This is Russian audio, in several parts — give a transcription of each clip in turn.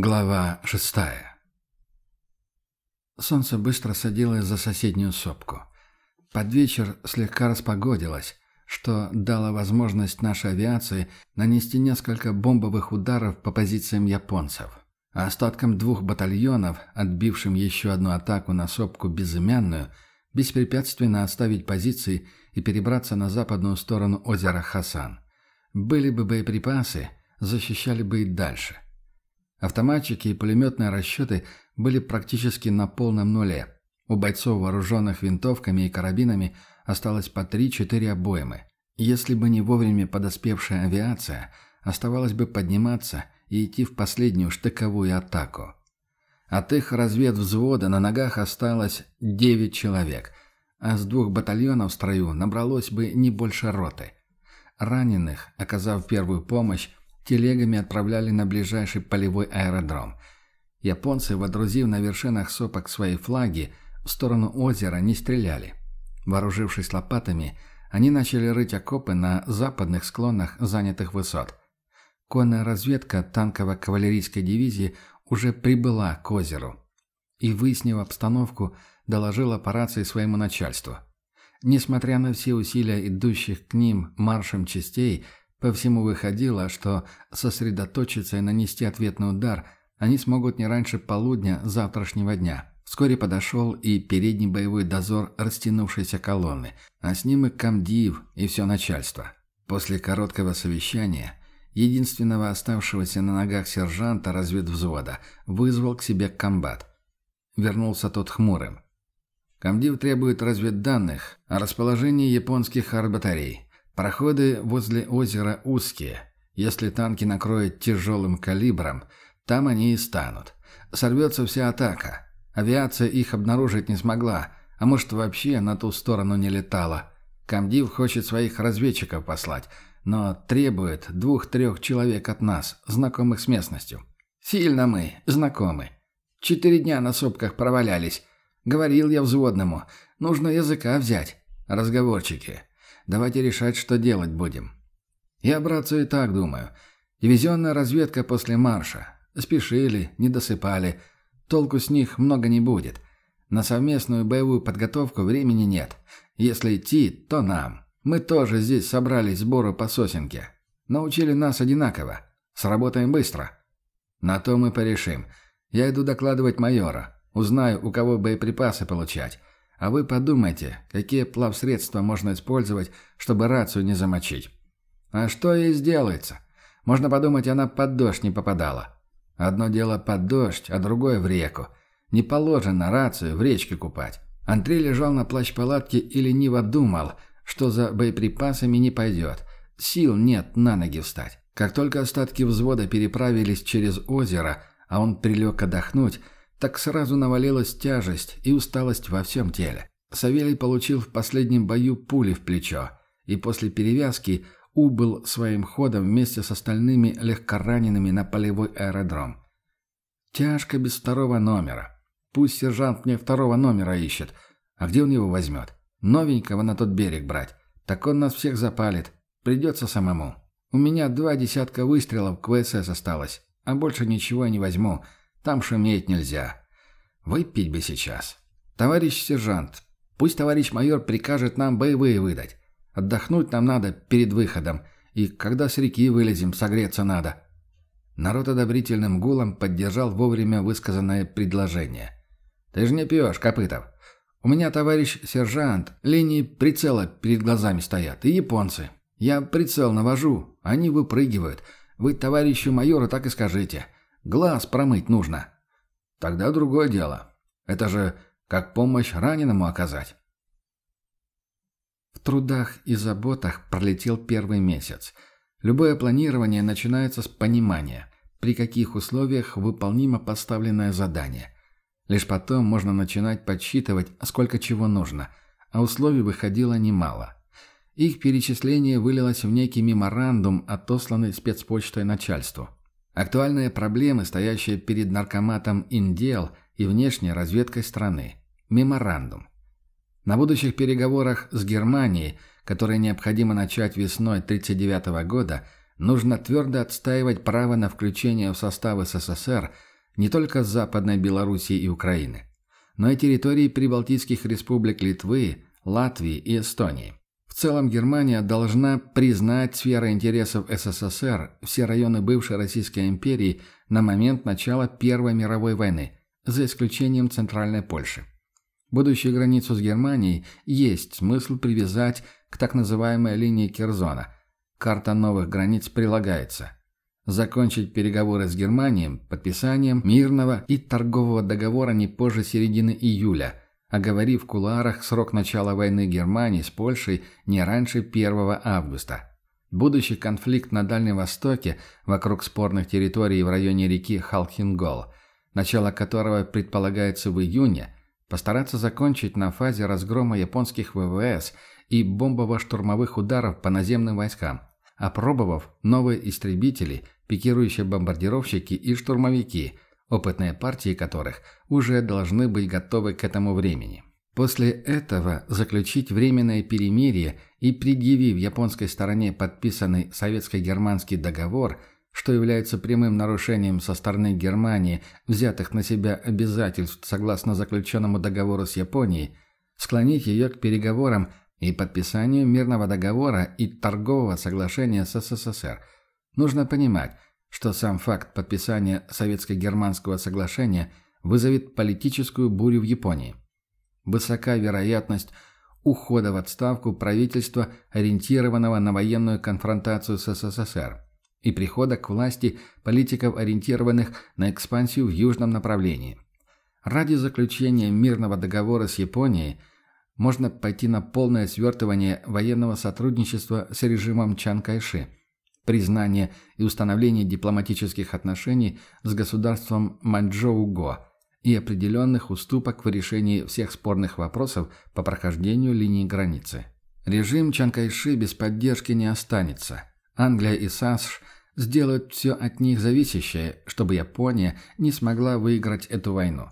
Глава шестая Солнце быстро садилось за соседнюю сопку. Под вечер слегка распогодилось, что дало возможность нашей авиации нанести несколько бомбовых ударов по позициям японцев. А остаткам двух батальонов, отбившим еще одну атаку на сопку безымянную, беспрепятственно оставить позиции и перебраться на западную сторону озера Хасан. Были бы боеприпасы, защищали бы и дальше – Автоматчики и пулеметные расчеты были практически на полном нуле. У бойцов, вооруженных винтовками и карабинами, осталось по 3-4 обоймы. Если бы не вовремя подоспевшая авиация, оставалось бы подниматься и идти в последнюю штыковую атаку. От их разведвзвода на ногах осталось 9 человек, а с двух батальонов в строю набралось бы не больше роты. Раненых, оказав первую помощь, телегами отправляли на ближайший полевой аэродром. Японцы, водрузив на вершинах сопок свои флаги, в сторону озера не стреляли. Вооружившись лопатами, они начали рыть окопы на западных склонах занятых высот. Конная разведка танково-кавалерийской дивизии уже прибыла к озеру и, выяснив обстановку, доложила по рации своему начальству. Несмотря на все усилия идущих к ним маршем частей, по всему выходило, что сосредоточиться и нанести ответный удар они смогут не раньше полудня завтрашнего дня. Вскоре подошел и передний боевой дозор растянувшейся колонны, а с ним и комдив, и все начальство. После короткого совещания единственного оставшегося на ногах сержанта разведвзвода вызвал к себе комбат. Вернулся тот хмурым. Комдив требует разведданных о расположении японских арбатарей. Проходы возле озера узкие. Если танки накроют тяжелым калибром, там они и станут. Сорвется вся атака. Авиация их обнаружить не смогла, а может вообще на ту сторону не летала. Камдив хочет своих разведчиков послать, но требует двух-трех человек от нас, знакомых с местностью. Сильно мы, знакомы. Четыре дня на сопках провалялись. Говорил я взводному, нужно языка взять. Разговорчики. Давайте решать, что делать будем. Я, братцы, и так думаю. Дивизионная разведка после марша. Спешили, не досыпали. Толку с них много не будет. На совместную боевую подготовку времени нет. Если идти, то нам. Мы тоже здесь собрались сбору по сосенке. Научили нас одинаково. Сработаем быстро. На то мы порешим. Я иду докладывать майора. Узнаю, у кого боеприпасы получать. А вы подумайте, какие плавсредства можно использовать, чтобы рацию не замочить. А что ей сделается? Можно подумать, она под дождь не попадала. Одно дело под дождь, а другое в реку. Не положено рацию в речке купать. Андрей лежал на плащ-палатке и лениво думал, что за боеприпасами не пойдет. Сил нет на ноги встать. Как только остатки взвода переправились через озеро, а он прилег отдохнуть, так сразу навалилась тяжесть и усталость во всем теле. Савелий получил в последнем бою пули в плечо и после перевязки убыл своим ходом вместе с остальными легкоранеными на полевой аэродром. Тяжко без второго номера. Пусть сержант мне второго номера ищет. А где он его возьмет? Новенького на тот берег брать. Так он нас всех запалит. Придется самому. У меня два десятка выстрелов к ВСС осталось, а больше ничего я не возьму. Там шуметь нельзя. Выпить бы сейчас. Товарищ сержант, пусть товарищ майор прикажет нам боевые выдать. Отдохнуть нам надо перед выходом. И когда с реки вылезем, согреться надо. Народ одобрительным гулом поддержал вовремя высказанное предложение. «Ты же не пьешь, Копытов. У меня, товарищ сержант, линии прицела перед глазами стоят, и японцы. Я прицел навожу, они выпрыгивают. Вы товарищу майору так и скажите. Глаз промыть нужно. Тогда другое дело. Это же как помощь раненому оказать. В трудах и заботах пролетел первый месяц. Любое планирование начинается с понимания, при каких условиях выполнимо поставленное задание. Лишь потом можно начинать подсчитывать, сколько чего нужно, а условий выходило немало. Их перечисление вылилось в некий меморандум, отосланный спецпочтой начальству. Актуальные проблемы, стоящие перед наркоматом Индел и внешней разведкой страны. Меморандум. На будущих переговорах с Германией, которые необходимо начать весной 1939 года, нужно твердо отстаивать право на включение в состав СССР не только Западной Белоруссии и Украины, но и территории прибалтийских республик Литвы, Латвии и Эстонии. Целом Германия должна признать сферой интересов СССР все районы бывшей Российской империи на момент начала Первой мировой войны, за исключением Центральной Польши. Будущую границу с Германией есть смысл привязать к так называемой линии Керзона. Карта новых границ прилагается. Закончить переговоры с Германией подписанием мирного и торгового договора не позже середины июля, оговорив в кулуарах срок начала войны Германии с Польшей не раньше 1 августа. Будущий конфликт на Дальнем Востоке вокруг спорных территорий в районе реки Халхингол, начало которого предполагается в июне – Постараться закончить на фазе разгрома японских ВВС и бомбово-штурмовых ударов по наземным войскам, опробовав новые истребители, пикирующие бомбардировщики и штурмовики, опытные партии которых уже должны быть готовы к этому времени. После этого заключить временное перемирие и предъявив японской стороне подписанный советско-германский договор – что является прямым нарушением со стороны Германии взятых на себя обязательств согласно заключенному договору с Японией, склонить ее к переговорам и подписанию мирного договора и торгового соглашения с СССР. Нужно понимать, что сам факт подписания советско-германского соглашения вызовет политическую бурю в Японии. Высока вероятность ухода в отставку правительства, ориентированного на военную конфронтацию с СССР – и прихода к власти политиков, ориентированных на экспансию в южном направлении. Ради заключения мирного договора с Японией можно пойти на полное свертывание военного сотрудничества с режимом Чан Кайши, признание и установление дипломатических отношений с государством Маньчжоу-Го и определенных уступок в решении всех спорных вопросов по прохождению линии границы. Режим Чан Кайши без поддержки не останется. Англия и САСШ сделают все от них зависящее, чтобы Япония не смогла выиграть эту войну.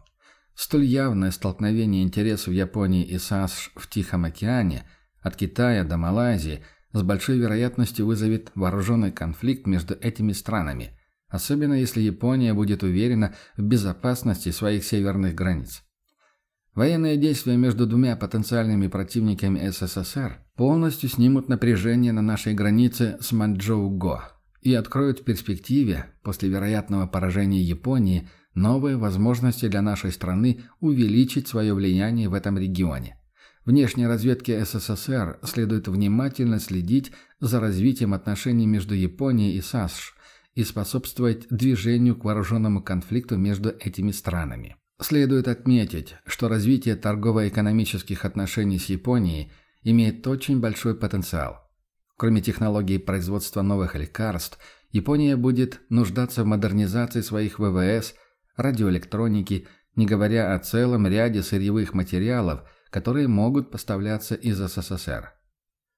Столь явное столкновение интересов Японии и САСШ в Тихом океане, от Китая до Малайзии, с большой вероятностью вызовет вооруженный конфликт между этими странами, особенно если Япония будет уверена в безопасности своих северных границ. Военные действия между двумя потенциальными противниками СССР полностью снимут напряжение на нашей границе с Манчжоу-Го и откроют в перспективе, после вероятного поражения Японии, новые возможности для нашей страны увеличить свое влияние в этом регионе. Внешней разведке СССР следует внимательно следить за развитием отношений между Японией и САСШ и способствовать движению к вооруженному конфликту между этими странами. Следует отметить, что развитие торгово-экономических отношений с Японией имеет очень большой потенциал. Кроме технологий производства новых лекарств, Япония будет нуждаться в модернизации своих ВВС, радиоэлектроники, не говоря о целом ряде сырьевых материалов, которые могут поставляться из СССР.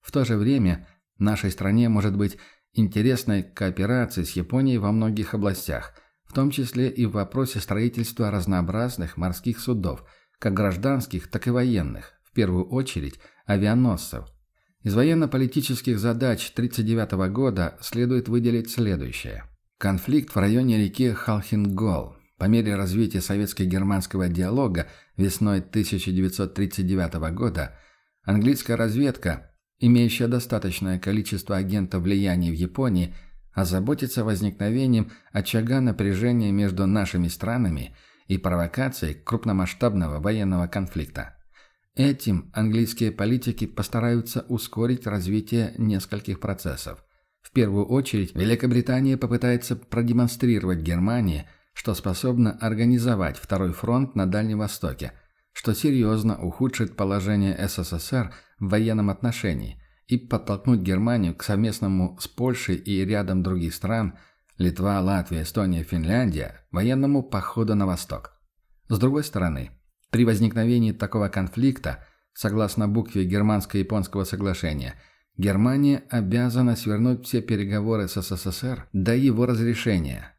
В то же время нашей стране может быть интересной кооперация с Японией во многих областях – в том числе и в вопросе строительства разнообразных морских судов, как гражданских, так и военных, в первую очередь авианосцев. Из военно-политических задач 1939 года следует выделить следующее. Конфликт в районе реки Халхингол. По мере развития советско-германского диалога весной 1939 года английская разведка, имеющая достаточное количество агентов влияния в Японии – озаботиться возникновением очага напряжения между нашими странами и провокацией крупномасштабного военного конфликта. Этим английские политики постараются ускорить развитие нескольких процессов. В первую очередь, Великобритания попытается продемонстрировать Германии, что способна организовать второй фронт на Дальнем Востоке, что серьезно ухудшит положение СССР в военном отношении – и подтолкнуть Германию к совместному с Польшей и рядом других стран Литва, Латвия, Эстония, Финляндия военному походу на восток. С другой стороны, при возникновении такого конфликта, согласно букве Германско-японского соглашения, Германия обязана свернуть все переговоры с СССР до его разрешения.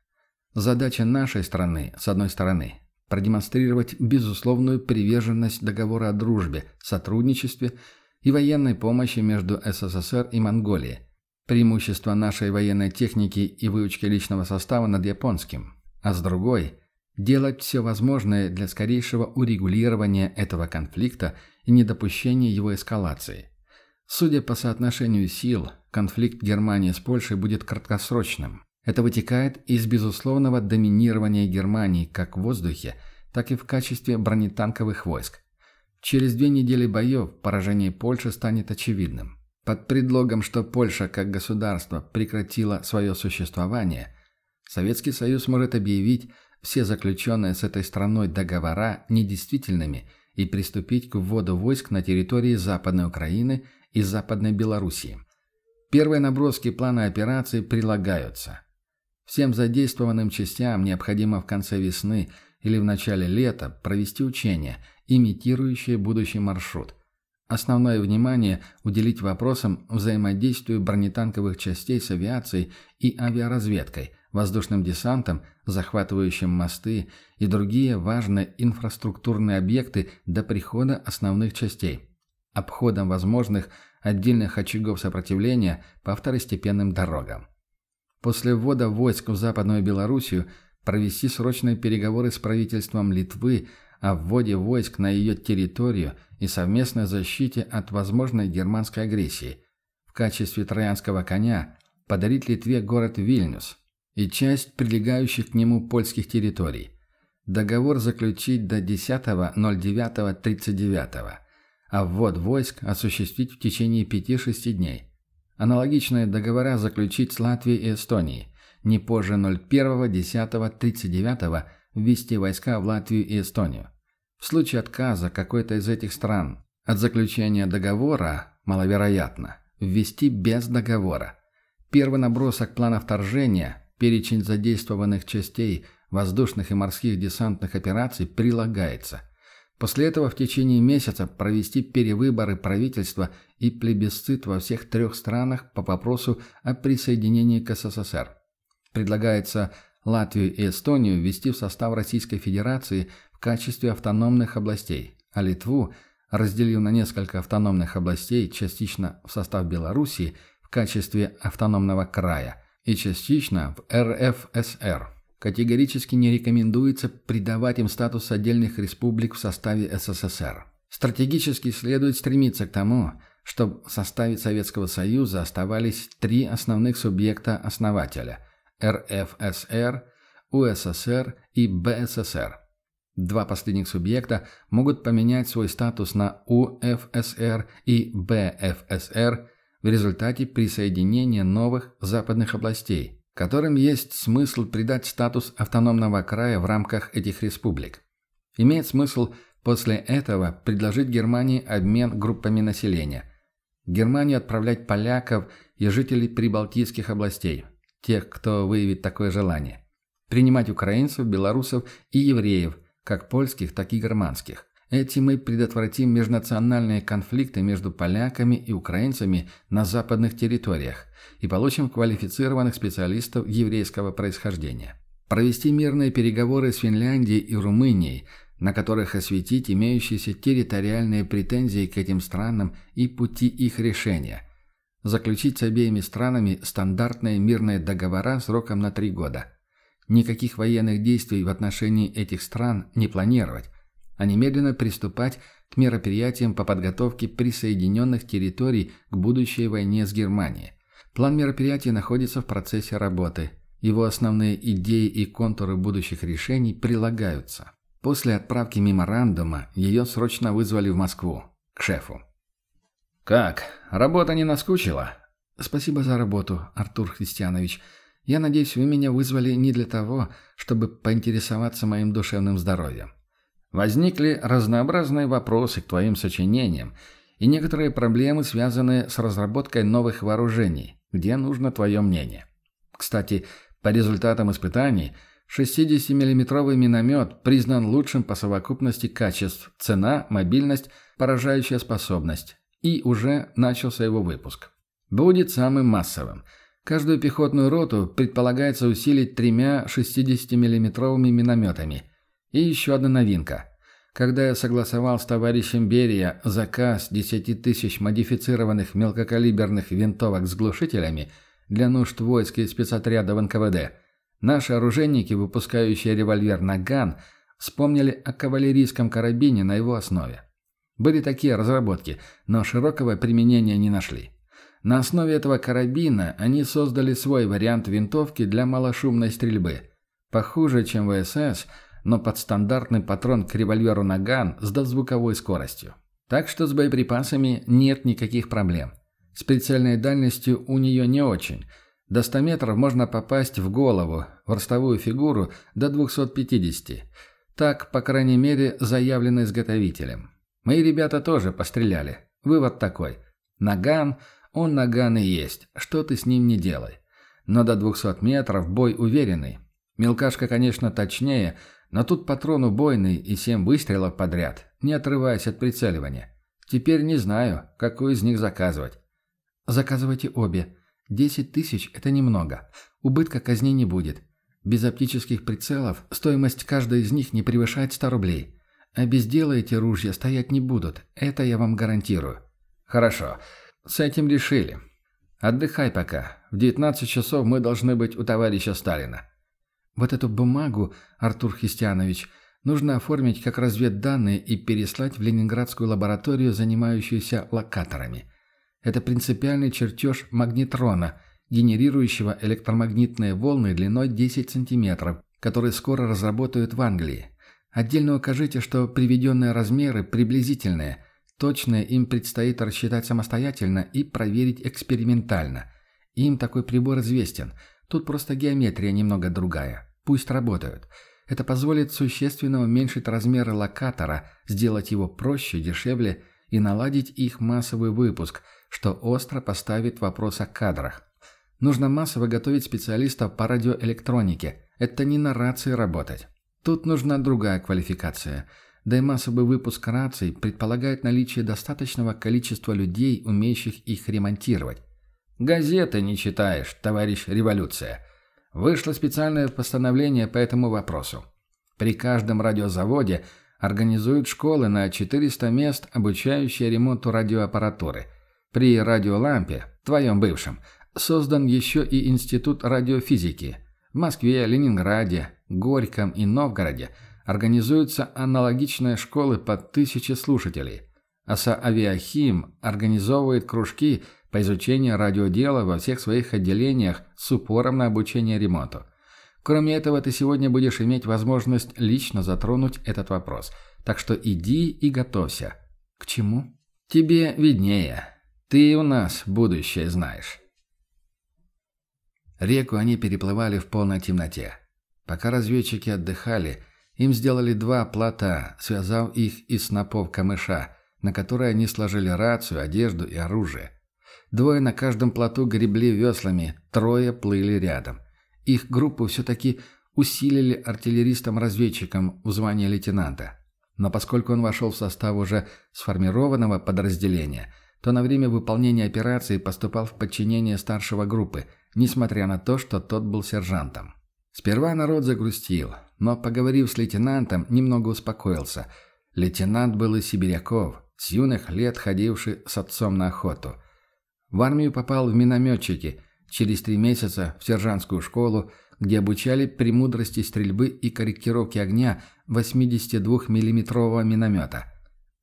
Задача нашей страны, с одной стороны, продемонстрировать безусловную приверженность договора о дружбе, сотрудничестве и военной помощи между СССР и Монголией. преимущество нашей военной техники и выучки личного состава над японским, а с другой – делать все возможное для скорейшего урегулирования этого конфликта и недопущения его эскалации. Судя по соотношению сил, конфликт Германии с Польшей будет краткосрочным. Это вытекает из безусловного доминирования Германии как в воздухе, так и в качестве бронетанковых войск. Через две недели боев поражение Польши станет очевидным. Под предлогом, что Польша как государство прекратила свое существование, Советский Союз может объявить все заключенные с этой страной договора недействительными и приступить к вводу войск на территории Западной Украины и Западной Белоруссии. Первые наброски плана операции прилагаются. Всем задействованным частям необходимо в конце весны или в начале лета провести учения, имитирующие будущий маршрут. Основное внимание уделить вопросам взаимодействия бронетанковых частей с авиацией и авиаразведкой, воздушным десантом, захватывающим мосты и другие важные инфраструктурные объекты до прихода основных частей, обходом возможных отдельных очагов сопротивления по второстепенным дорогам. После ввода войск в Западную Белоруссию провести срочные переговоры с правительством Литвы о вводе войск на ее территорию и совместной защите от возможной германской агрессии. В качестве троянского коня подарить Литве город Вильнюс и часть прилегающих к нему польских территорий. Договор заключить до 10.09.39, а ввод войск осуществить в течение 5-6 дней. Аналогичные договора заключить с Латвией и Эстонией. Не позже 01.10.39 ввести войска в Латвию и Эстонию. В случае отказа какой-то из этих стран от заключения договора, маловероятно, ввести без договора. Первый набросок плана вторжения, перечень задействованных частей воздушных и морских десантных операций прилагается. После этого в течение месяца провести перевыборы правительства и плебисцит во всех трех странах по вопросу о присоединении к СССР. Предлагается Латвию и Эстонию ввести в состав Российской Федерации в качестве автономных областей, а Литву, разделив на несколько автономных областей, частично в состав Белоруссии в качестве автономного края и частично в РФСР. Категорически не рекомендуется придавать им статус отдельных республик в составе СССР. Стратегически следует стремиться к тому, чтобы в составе Советского Союза оставались три основных субъекта-основателя – РФСР, УССР и БССР. Два последних субъекта могут поменять свой статус на УФСР и БФСР в результате присоединения новых западных областей, которым есть смысл придать статус автономного края в рамках этих республик. Имеет смысл после этого предложить Германии обмен группами населения. Германию отправлять поляков и жителей прибалтийских областей, тех, кто выявит такое желание. Принимать украинцев, белорусов и евреев, как польских, так и германских. Этим мы предотвратим межнациональные конфликты между поляками и украинцами на западных территориях и получим квалифицированных специалистов еврейского происхождения. Провести мирные переговоры с Финляндией и Румынией, на которых осветить имеющиеся территориальные претензии к этим странам и пути их решения – заключить с обеими странами стандартные мирные договора сроком на три года. Никаких военных действий в отношении этих стран не планировать, а немедленно приступать к мероприятиям по подготовке присоединенных территорий к будущей войне с Германией. План мероприятий находится в процессе работы. Его основные идеи и контуры будущих решений прилагаются. После отправки меморандума ее срочно вызвали в Москву, к шефу. «Как? Работа не наскучила?» «Спасибо за работу, Артур Христианович. Я надеюсь, вы меня вызвали не для того, чтобы поинтересоваться моим душевным здоровьем. Возникли разнообразные вопросы к твоим сочинениям и некоторые проблемы, связанные с разработкой новых вооружений, где нужно твое мнение. Кстати, по результатам испытаний 60-миллиметровый миномет признан лучшим по совокупности качеств – цена, мобильность, поражающая способность и уже начался его выпуск. Будет самым массовым. Каждую пехотную роту предполагается усилить тремя 60 миллиметровыми минометами. И еще одна новинка. когда я согласовал с товарищем Берия заказ 10 тысяч модифицированных мелкокалиберных винтовок с глушителями для нужд войск и спецотрядов НКВД, наши оружейники, выпускающие револьвер «Наган», вспомнили о кавалерийском карабине на его основе. Были такие разработки, но широкого применения не нашли. На основе этого карабина они создали свой вариант винтовки для малошумной стрельбы. Похуже, чем ВСС – но под стандартный патрон к револьверу «Наган» с дозвуковой скоростью. Так что с боеприпасами нет никаких проблем. С прицельной дальностью у нее не очень. До 100 метров можно попасть в голову, в ростовую фигуру до 250. Так, по крайней мере, заявлено изготовителем. Мои ребята тоже постреляли. Вывод такой. Наган, он наган и есть. Что ты с ним не делай. Но до 200 метров бой уверенный. Мелкашка, конечно, точнее, но тут патрон убойный и семь выстрелов подряд, не отрываясь от прицеливания. Теперь не знаю, какой из них заказывать. Заказывайте обе. Десять тысяч – это немного. Убытка казни не будет. Без оптических прицелов стоимость каждой из них не превышает 100 рублей. А без дела эти ружья стоять не будут. Это я вам гарантирую. Хорошо. С этим решили. Отдыхай пока. В 19 часов мы должны быть у товарища Сталина. Вот эту бумагу, Артур Христианович, нужно оформить как разведданные и переслать в Ленинградскую лабораторию, занимающуюся локаторами. Это принципиальный чертеж магнетрона, генерирующего электромагнитные волны длиной 10 сантиметров, который скоро разработают в Англии. Отдельно укажите, что приведенные размеры приблизительные, точные им предстоит рассчитать самостоятельно и проверить экспериментально. Им такой прибор известен. Тут просто геометрия немного другая. Пусть работают. Это позволит существенно уменьшить размеры локатора, сделать его проще, дешевле и наладить их массовый выпуск, что остро поставит вопрос о кадрах. Нужно массово готовить специалистов по радиоэлектронике. Это не на рации работать. Тут нужна другая квалификация. Да и массовый выпуск раций предполагает наличие достаточного количества людей, умеющих их ремонтировать. «Газеты не читаешь, товарищ революция», Вышло специальное постановление по этому вопросу. При каждом радиозаводе организуют школы на 400 мест, обучающие ремонту радиоаппаратуры. При радиолампе, твоем бывшем, создан еще и Институт радиофизики. В Москве, Ленинграде, Горьком и Новгороде организуются аналогичные школы по тысяче слушателей. АСА «Авиахим» организовывает кружки – по изучению радиодела во всех своих отделениях с упором на обучение ремонту. Кроме этого, ты сегодня будешь иметь возможность лично затронуть этот вопрос. Так что иди и готовься. К чему? Тебе виднее. Ты у нас будущее знаешь. Реку они переплывали в полной темноте. Пока разведчики отдыхали, им сделали два плота, связав их из снопов камыша, на которые они сложили рацию, одежду и оружие. Двое на каждом плоту гребли веслами, трое плыли рядом. Их группу все-таки усилили артиллеристом-разведчиком в звании лейтенанта. Но поскольку он вошел в состав уже сформированного подразделения, то на время выполнения операции поступал в подчинение старшего группы, несмотря на то, что тот был сержантом. Сперва народ загрустил, но, поговорив с лейтенантом, немного успокоился. Лейтенант был из сибиряков, с юных лет ходивший с отцом на охоту – в армию попал в минометчики, через три месяца в сержантскую школу, где обучали премудрости стрельбы и корректировки огня 82 миллиметрового миномета.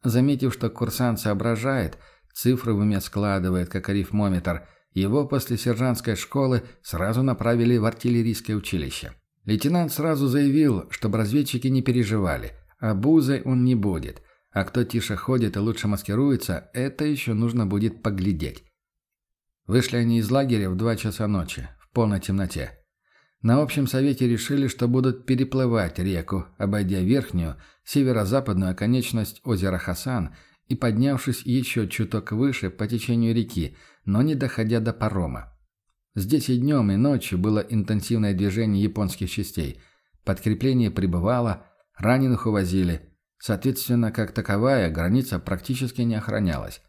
Заметив, что курсант соображает, цифры в уме складывает, как арифмометр, его после сержантской школы сразу направили в артиллерийское училище. Лейтенант сразу заявил, чтобы разведчики не переживали, а бузой он не будет, а кто тише ходит и лучше маскируется, это еще нужно будет поглядеть. Вышли они из лагеря в два часа ночи, в полной темноте. На общем совете решили, что будут переплывать реку, обойдя верхнюю, северо-западную оконечность озера Хасан и поднявшись еще чуток выше по течению реки, но не доходя до парома. Здесь и днем, и ночью было интенсивное движение японских частей. Подкрепление прибывало, раненых увозили. Соответственно, как таковая, граница практически не охранялась.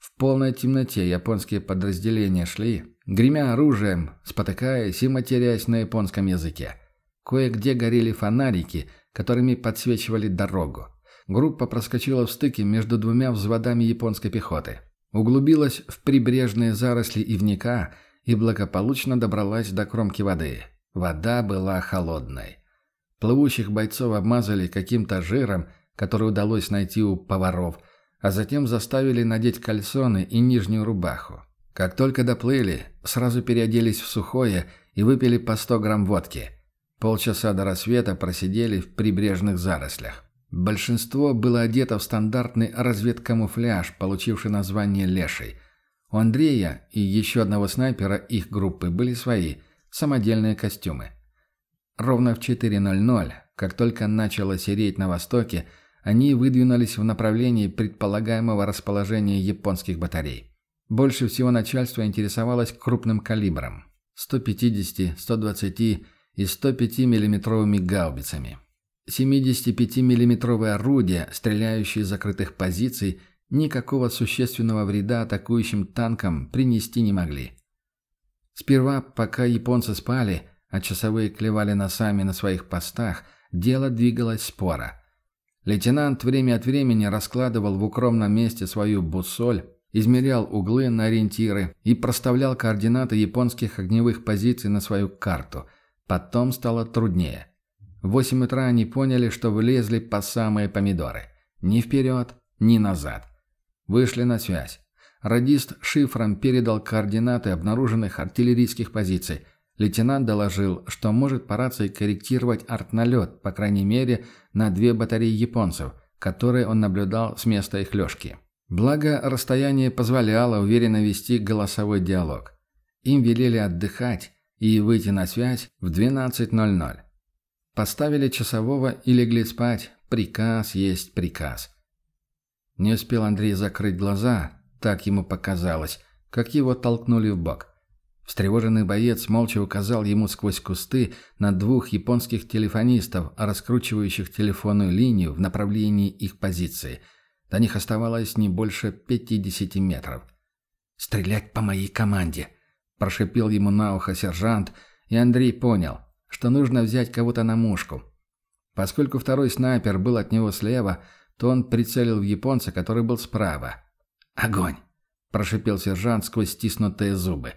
В полной темноте японские подразделения шли, гремя оружием, спотыкаясь и матерясь на японском языке. Кое-где горели фонарики, которыми подсвечивали дорогу. группа проскочила в стыке между двумя взводами японской пехоты. Углубилась в прибрежные заросли ивника и благополучно добралась до кромки воды. Вода была холодной. Плывущих бойцов обмазали каким-то жиром, который удалось найти у поваров, а затем заставили надеть кальсоны и нижнюю рубаху. Как только доплыли, сразу переоделись в сухое и выпили по 100 грамм водки. Полчаса до рассвета просидели в прибрежных зарослях. Большинство было одето в стандартный разведкамуфляж, получивший название «Леший». У Андрея и еще одного снайпера их группы были свои, самодельные костюмы. Ровно в 4.00, как только начало сереть на востоке, они выдвинулись в направлении предполагаемого расположения японских батарей. Больше всего начальство интересовалось крупным калибром – 150, 120 и 105 миллиметровыми гаубицами. 75 миллиметровые орудия, стреляющие из закрытых позиций, никакого существенного вреда атакующим танкам принести не могли. Сперва, пока японцы спали, а часовые клевали носами на своих постах, дело двигалось споро. Лейтенант время от времени раскладывал в укромном месте свою буссоль, измерял углы на ориентиры и проставлял координаты японских огневых позиций на свою карту. Потом стало труднее. В восемь утра они поняли, что влезли по самые помидоры. Ни вперед, ни назад. Вышли на связь. Радист шифром передал координаты обнаруженных артиллерийских позиций. Лейтенант доложил, что может по рации корректировать артналет, по крайней мере, на две батареи японцев, которые он наблюдал с места их лёжки. Благо, расстояние позволяло уверенно вести голосовой диалог. Им велели отдыхать и выйти на связь в 12.00. Поставили часового и легли спать. Приказ есть приказ. Не успел Андрей закрыть глаза, так ему показалось, как его толкнули в бок. Встревоженный боец молча указал ему сквозь кусты на двух японских телефонистов, раскручивающих телефонную линию в направлении их позиции. До них оставалось не больше 50 метров. «Стрелять по моей команде!» – прошипел ему на ухо сержант, и Андрей понял, что нужно взять кого-то на мушку. Поскольку второй снайпер был от него слева, то он прицелил в японца, который был справа. «Огонь!» – прошипел сержант сквозь стиснутые зубы.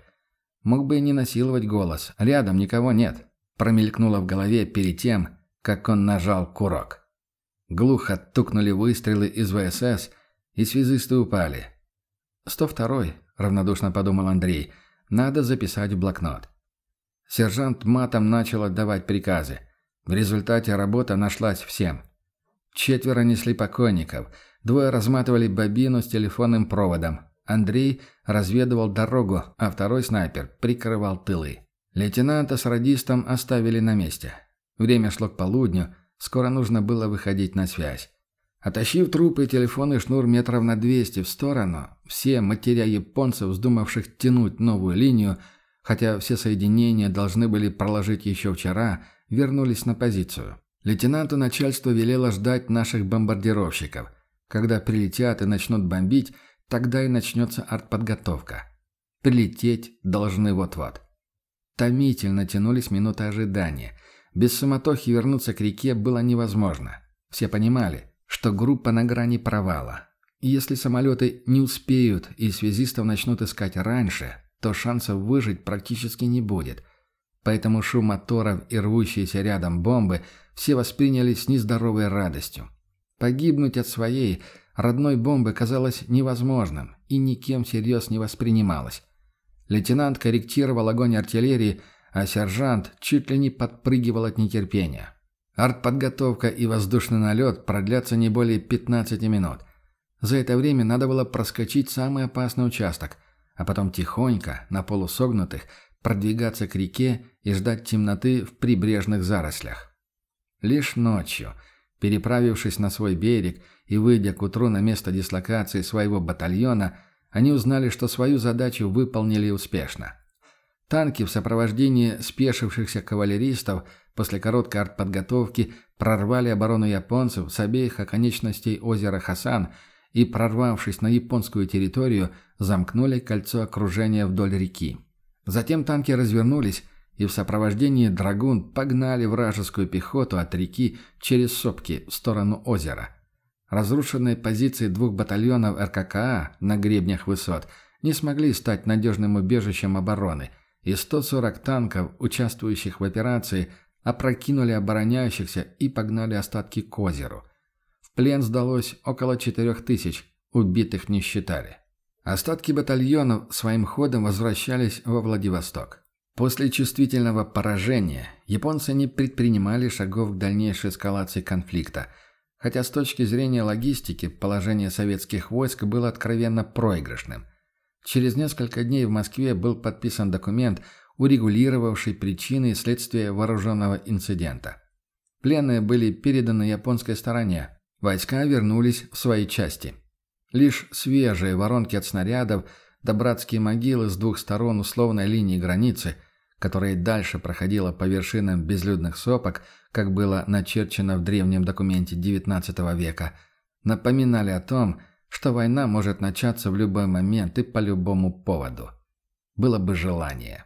Мог бы и не насиловать голос. Рядом никого нет. Промелькнуло в голове перед тем, как он нажал курок. Глухо тукнули выстрелы из ВСС, и связисты упали. «102-й», — равнодушно подумал Андрей, — «надо записать в блокнот». Сержант матом начал отдавать приказы. В результате работа нашлась всем. Четверо несли покойников, двое разматывали бобину с телефонным проводом, Андрей разведывал дорогу, а второй снайпер прикрывал тылы. Лейтенанта с радистом оставили на месте. Время шло к полудню, скоро нужно было выходить на связь. Отащив трупы и телефонный шнур метров на 200 в сторону, все, матеря японцев, вздумавших тянуть новую линию, хотя все соединения должны были проложить еще вчера, вернулись на позицию. Лейтенанту начальство велело ждать наших бомбардировщиков. Когда прилетят и начнут бомбить, Тогда и начнется артподготовка. Прилететь должны вот-вот. Томительно тянулись минуты ожидания. Без суматохи вернуться к реке было невозможно. Все понимали, что группа на грани провала. Если самолеты не успеют и связистов начнут искать раньше, то шансов выжить практически не будет. Поэтому шум моторов и рвущиеся рядом бомбы все восприняли с нездоровой радостью. Погибнуть от своей – родной бомбы казалось невозможным и никем всерьез не воспринималось. Лейтенант корректировал огонь артиллерии, а сержант чуть ли не подпрыгивал от нетерпения. Артподготовка и воздушный налет продлятся не более 15 минут. За это время надо было проскочить самый опасный участок, а потом тихонько, на полусогнутых, продвигаться к реке и ждать темноты в прибрежных зарослях. Лишь ночью, переправившись на свой берег и выйдя к утру на место дислокации своего батальона, они узнали, что свою задачу выполнили успешно. Танки в сопровождении спешившихся кавалеристов после короткой артподготовки прорвали оборону японцев с обеих оконечностей озера Хасан и, прорвавшись на японскую территорию, замкнули кольцо окружения вдоль реки. Затем танки развернулись и в сопровождении драгун погнали вражескую пехоту от реки через сопки в сторону озера. Разрушенные позиции двух батальонов РККА на гребнях высот не смогли стать надежным убежищем обороны, и 140 танков, участвующих в операции, опрокинули обороняющихся и погнали остатки к озеру. В плен сдалось около 4000, убитых не считали. Остатки батальонов своим ходом возвращались во Владивосток. После чувствительного поражения японцы не предпринимали шагов к дальнейшей эскалации конфликта, хотя с точки зрения логистики положение советских войск было откровенно проигрышным. Через несколько дней в Москве был подписан документ, урегулировавший причины и следствия вооруженного инцидента. Пленные были переданы японской стороне, войска вернулись в свои части. Лишь свежие воронки от снарядов – да могилы с двух сторон условной линии границы, которая дальше проходила по вершинам безлюдных сопок, как было начерчено в древнем документе XIX века, напоминали о том, что война может начаться в любой момент и по любому поводу. Было бы желание.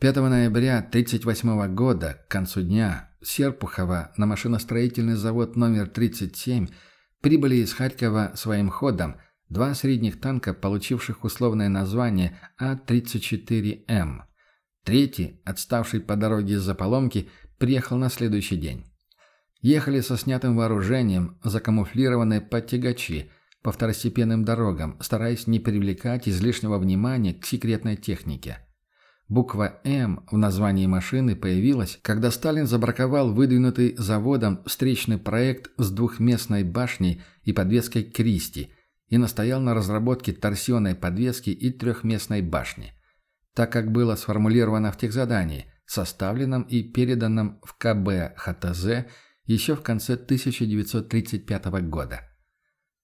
5 ноября 1938 года, к концу дня, Серпухова на машиностроительный завод номер 37 прибыли из Харькова своим ходом – Два средних танка, получивших условное название А-34М. Третий, отставший по дороге из-за поломки, приехал на следующий день. Ехали со снятым вооружением, закамуфлированные под тягачи, по второстепенным дорогам, стараясь не привлекать излишнего внимания к секретной технике. Буква «М» в названии машины появилась, когда Сталин забраковал выдвинутый заводом встречный проект с двухместной башней и подвеской «Кристи», и настоял на разработке торсионной подвески и трехместной башни. Так как было сформулировано в техзадании, составленном и переданном в КБ ХТЗ еще в конце 1935 года.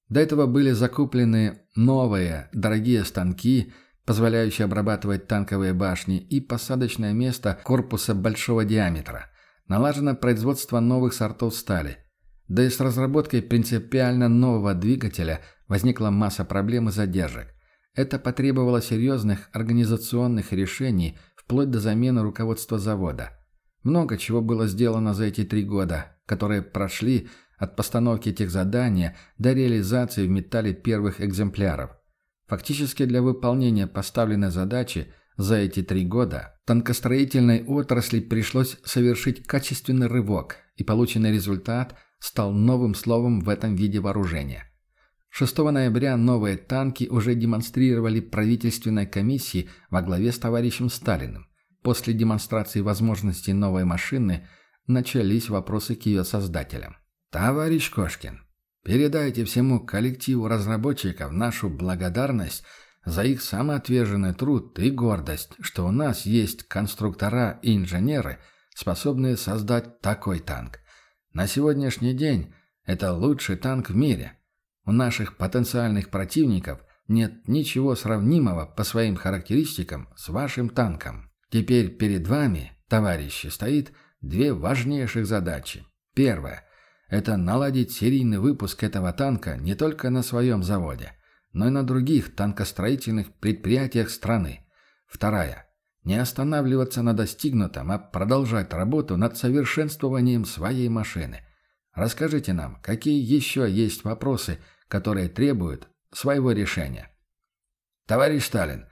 До этого были закуплены новые, дорогие станки, позволяющие обрабатывать танковые башни и посадочное место корпуса большого диаметра. Налажено производство новых сортов стали. Да и с разработкой принципиально нового двигателя – возникла масса проблем и задержек. Это потребовало серьезных организационных решений, вплоть до замены руководства завода. Много чего было сделано за эти три года, которые прошли от постановки этих заданий до реализации в металле первых экземпляров. Фактически для выполнения поставленной задачи за эти три года танкостроительной отрасли пришлось совершить качественный рывок, и полученный результат стал новым словом в этом виде вооружения. 6 ноября новые танки уже демонстрировали правительственной комиссии во главе с товарищем Сталиным. После демонстрации возможностей новой машины начались вопросы к ее создателям. «Товарищ Кошкин, передайте всему коллективу разработчиков нашу благодарность за их самоотверженный труд и гордость, что у нас есть конструктора и инженеры, способные создать такой танк. На сегодняшний день это лучший танк в мире. У наших потенциальных противников нет ничего сравнимого по своим характеристикам с вашим танком. Теперь перед вами, товарищи, стоит две важнейших задачи. Первая – это наладить серийный выпуск этого танка не только на своем заводе, но и на других танкостроительных предприятиях страны. Вторая – не останавливаться на достигнутом, а продолжать работу над совершенствованием своей машины. Расскажите нам, какие еще есть вопросы – которые требуют своего решения. Товарищ Сталин,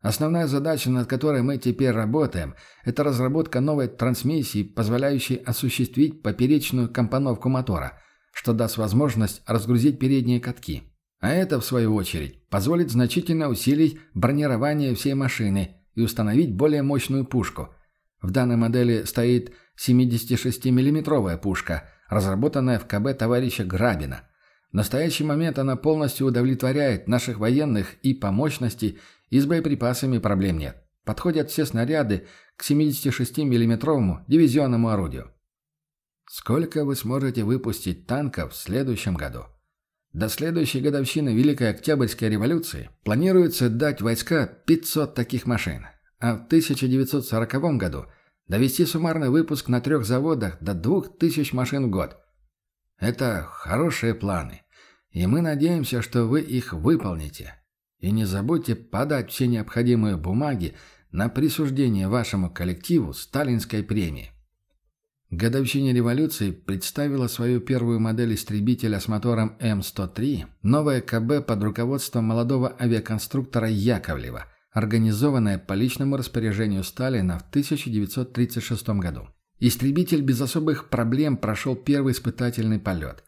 основная задача, над которой мы теперь работаем, это разработка новой трансмиссии, позволяющей осуществить поперечную компоновку мотора, что даст возможность разгрузить передние катки. А это, в свою очередь, позволит значительно усилить бронирование всей машины и установить более мощную пушку. В данной модели стоит 76 миллиметровая пушка, разработанная в КБ товарища Грабина – в настоящий момент она полностью удовлетворяет наших военных и по мощности, и с боеприпасами проблем нет. Подходят все снаряды к 76 миллиметровому дивизионному орудию. Сколько вы сможете выпустить танков в следующем году? До следующей годовщины Великой Октябрьской революции планируется дать войска 500 таких машин, а в 1940 году довести суммарный выпуск на трех заводах до 2000 машин в год – это хорошие планы, и мы надеемся, что вы их выполните. И не забудьте подать все необходимые бумаги на присуждение вашему коллективу сталинской премии. К годовщине революции представила свою первую модель истребителя с мотором М-103 новая КБ под руководством молодого авиаконструктора Яковлева, организованная по личному распоряжению Сталина в 1936 году. Истребитель без особых проблем прошел первый испытательный полет.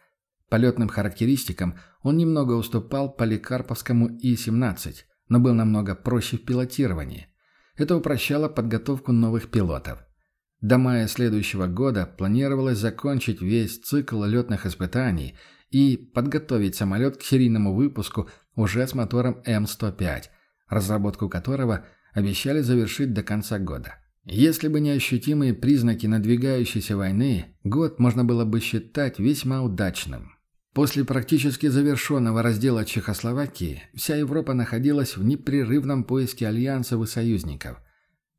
Полетным характеристикам он немного уступал Поликарповскому И-17, но был намного проще в пилотировании. Это упрощало подготовку новых пилотов – до мая следующего года планировалось закончить весь цикл летных испытаний и подготовить самолет к серийному выпуску уже с мотором М105, разработку которого обещали завершить до конца года. Если бы не ощутимые признаки надвигающейся войны, год можно было бы считать весьма удачным. После практически завершенного раздела Чехословакии вся Европа находилась в непрерывном поиске альянсов и союзников –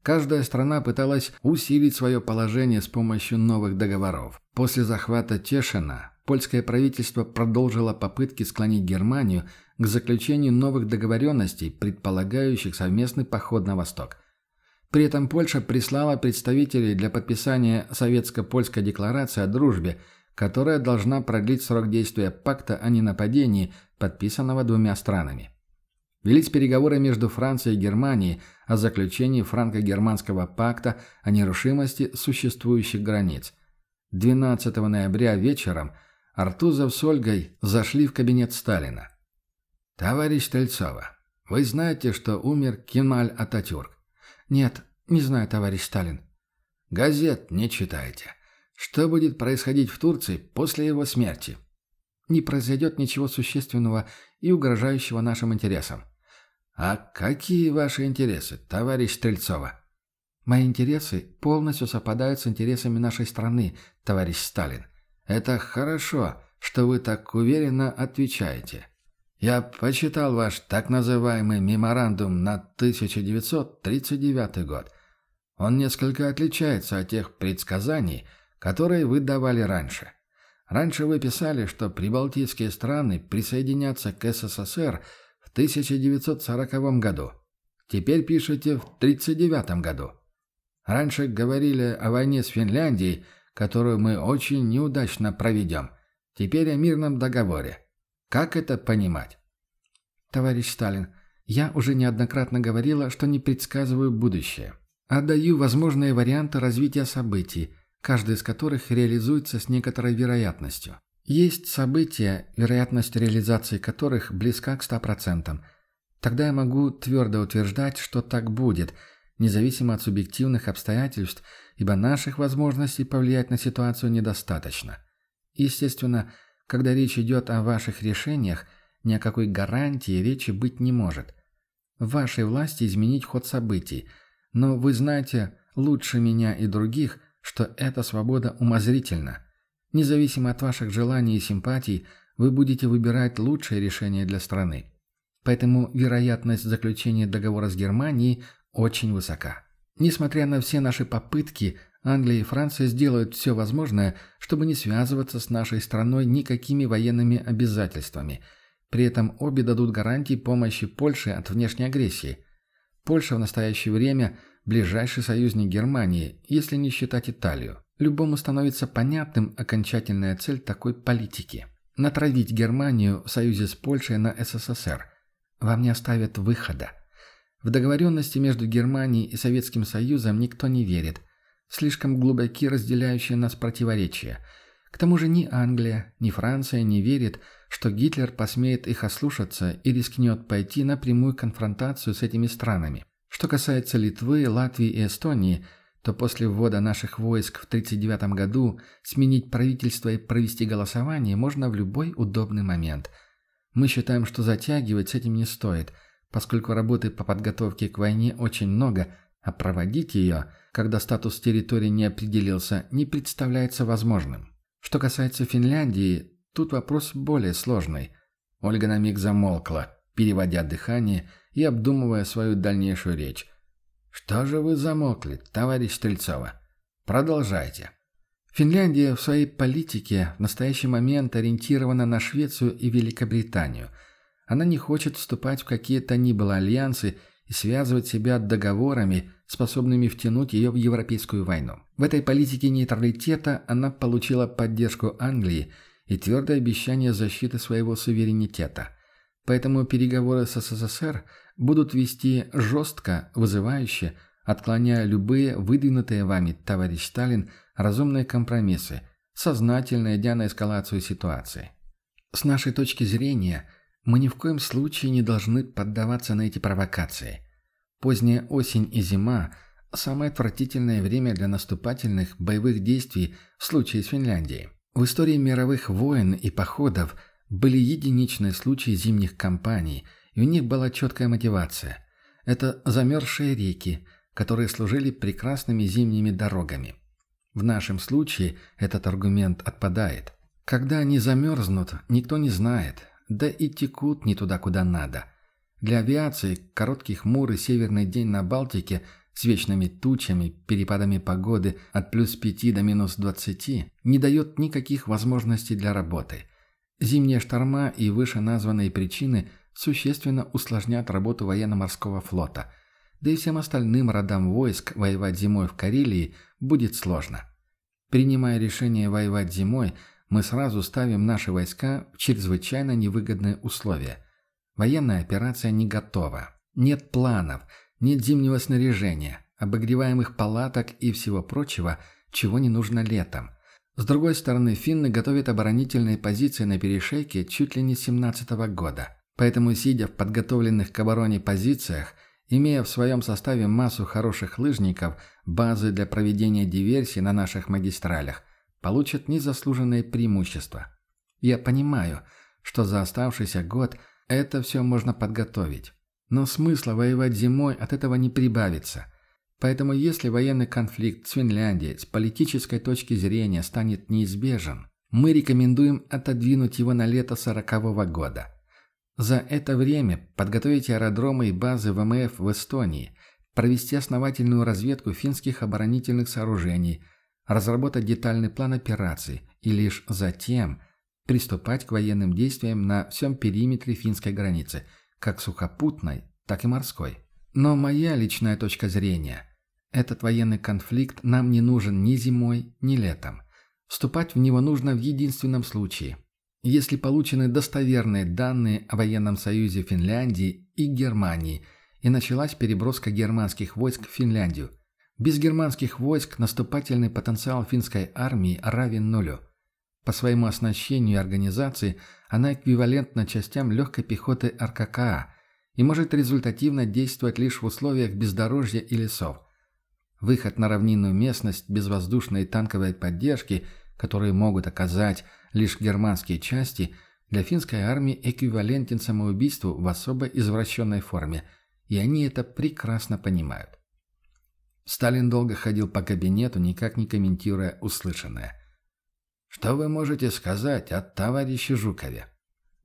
Каждая страна пыталась усилить свое положение с помощью новых договоров. После захвата Тешина польское правительство продолжило попытки склонить Германию к заключению новых договоренностей, предполагающих совместный поход на восток. При этом Польша прислала представителей для подписания Советско-Польской декларации о дружбе, которая должна продлить срок действия пакта о ненападении, подписанного двумя странами. Велись переговоры между Францией и Германией о заключении франко-германского пакта о нерушимости существующих границ. 12 ноября вечером Артузов с Ольгой зашли в кабинет Сталина. «Товарищ Тельцова, вы знаете, что умер Кемаль Ататюрк?» «Нет, не знаю, товарищ Сталин». «Газет не читайте. Что будет происходить в Турции после его смерти?» «Не произойдет ничего существенного и угрожающего нашим интересам. «А какие ваши интересы, товарищ Стрельцова?» «Мои интересы полностью совпадают с интересами нашей страны, товарищ Сталин. Это хорошо, что вы так уверенно отвечаете. Я почитал ваш так называемый меморандум на 1939 год. Он несколько отличается от тех предсказаний, которые вы давали раньше. Раньше вы писали, что прибалтийские страны присоединятся к СССР – 1940 году. Теперь пишете в 1939 году. Раньше говорили о войне с Финляндией, которую мы очень неудачно проведем. Теперь о мирном договоре. Как это понимать? Товарищ Сталин, я уже неоднократно говорила, что не предсказываю будущее, а даю возможные варианты развития событий, каждый из которых реализуется с некоторой вероятностью. Есть события, вероятность реализации которых близка к 100%. Тогда я могу твердо утверждать, что так будет, независимо от субъективных обстоятельств, ибо наших возможностей повлиять на ситуацию недостаточно. Естественно, когда речь идет о ваших решениях, ни о какой гарантии речи быть не может. В вашей власти изменить ход событий, но вы знаете лучше меня и других, что эта свобода умозрительна – Независимо от ваших желаний и симпатий, вы будете выбирать лучшее решение для страны. Поэтому вероятность заключения договора с Германией очень высока. Несмотря на все наши попытки, Англия и Франция сделают все возможное, чтобы не связываться с нашей страной никакими военными обязательствами. При этом обе дадут гарантии помощи Польше от внешней агрессии. Польша в настоящее время – ближайший союзник Германии, если не считать Италию. Любому становится понятным окончательная цель такой политики. Натравить Германию в союзе с Польшей на СССР. Вам не оставят выхода. В договоренности между Германией и Советским Союзом никто не верит. Слишком глубоки разделяющие нас противоречия. К тому же ни Англия, ни Франция не верит, что Гитлер посмеет их ослушаться и рискнет пойти на прямую конфронтацию с этими странами. Что касается Литвы, Латвии и Эстонии – то после ввода наших войск в 1939 году сменить правительство и провести голосование можно в любой удобный момент. Мы считаем, что затягивать с этим не стоит, поскольку работы по подготовке к войне очень много, а проводить ее, когда статус территории не определился, не представляется возможным. Что касается Финляндии, тут вопрос более сложный. Ольга на миг замолкла, переводя дыхание и обдумывая свою дальнейшую речь. «Что же вы замокли, товарищ Стрельцова? Продолжайте». Финляндия в своей политике в настоящий момент ориентирована на Швецию и Великобританию. Она не хочет вступать в какие-то ни было альянсы и связывать себя договорами способными втянуть ее в Европейскую войну. В этой политике нейтралитета она получила поддержку Англии и твердое обещание защиты своего суверенитета. Поэтому переговоры с СССР будут вести жестко, вызывающе, отклоняя любые выдвинутые вами, товарищ Сталин, разумные компромиссы, сознательно идя на эскалацию ситуации. С нашей точки зрения, мы ни в коем случае не должны поддаваться на эти провокации. Поздняя осень и зима – самое отвратительное время для наступательных боевых действий в случае с Финляндией. В истории мировых войн и походов были единичные случаи зимних кампаний, и у них была четкая мотивация. Это замерзшие реки, которые служили прекрасными зимними дорогами. В нашем случае этот аргумент отпадает. Когда они замерзнут, никто не знает, да и текут не туда, куда надо. Для авиации короткий хмурый северный день на Балтике с вечными тучами, перепадами погоды от плюс 5 до минус 20 не дает никаких возможностей для работы. Зимние шторма и вышеназванные причины существенно усложнят работу военно-морского флота – да и всем остальным родам войск воевать зимой в Карелии будет сложно. Принимая решение воевать зимой, мы сразу ставим наши войска в чрезвычайно невыгодные условия. Военная операция не готова. Нет планов, нет зимнего снаряжения, обогреваемых палаток и всего прочего, чего не нужно летом. С другой стороны, финны готовят оборонительные позиции на перешейке чуть ли не 17 -го года. Поэтому, сидя в подготовленных к обороне позициях, Имея в своем составе массу хороших лыжников, базы для проведения диверсий на наших магистралях, получат незаслуженное преимущество. Я понимаю, что за оставшийся год это все можно подготовить. Но смысла воевать зимой от этого не прибавится. Поэтому если военный конфликт с Финляндией с политической точки зрения станет неизбежен, мы рекомендуем отодвинуть его на лето сорокового года. За это время подготовить аэродромы и базы ВМФ в Эстонии, провести основательную разведку финских оборонительных сооружений, разработать детальный план операций и лишь затем приступать к военным действиям на всем периметре финской границы, как сухопутной, так и морской. Но моя личная точка зрения – этот военный конфликт нам не нужен ни зимой, ни летом. Вступать в него нужно в единственном случае – если получены достоверные данные о военном союзе Финляндии и Германии, и началась переброска германских войск в Финляндию. Без германских войск наступательный потенциал финской армии равен нулю. По своему оснащению и организации она эквивалентна частям легкой пехоты РККА и может результативно действовать лишь в условиях бездорожья и лесов. Выход на равнинную местность без воздушной и танковой поддержки, которые могут оказать лишь германские части, для финской армии эквивалентен самоубийству в особо извращенной форме, и они это прекрасно понимают. Сталин долго ходил по кабинету, никак не комментируя услышанное. «Что вы можете сказать о товарище Жукове?»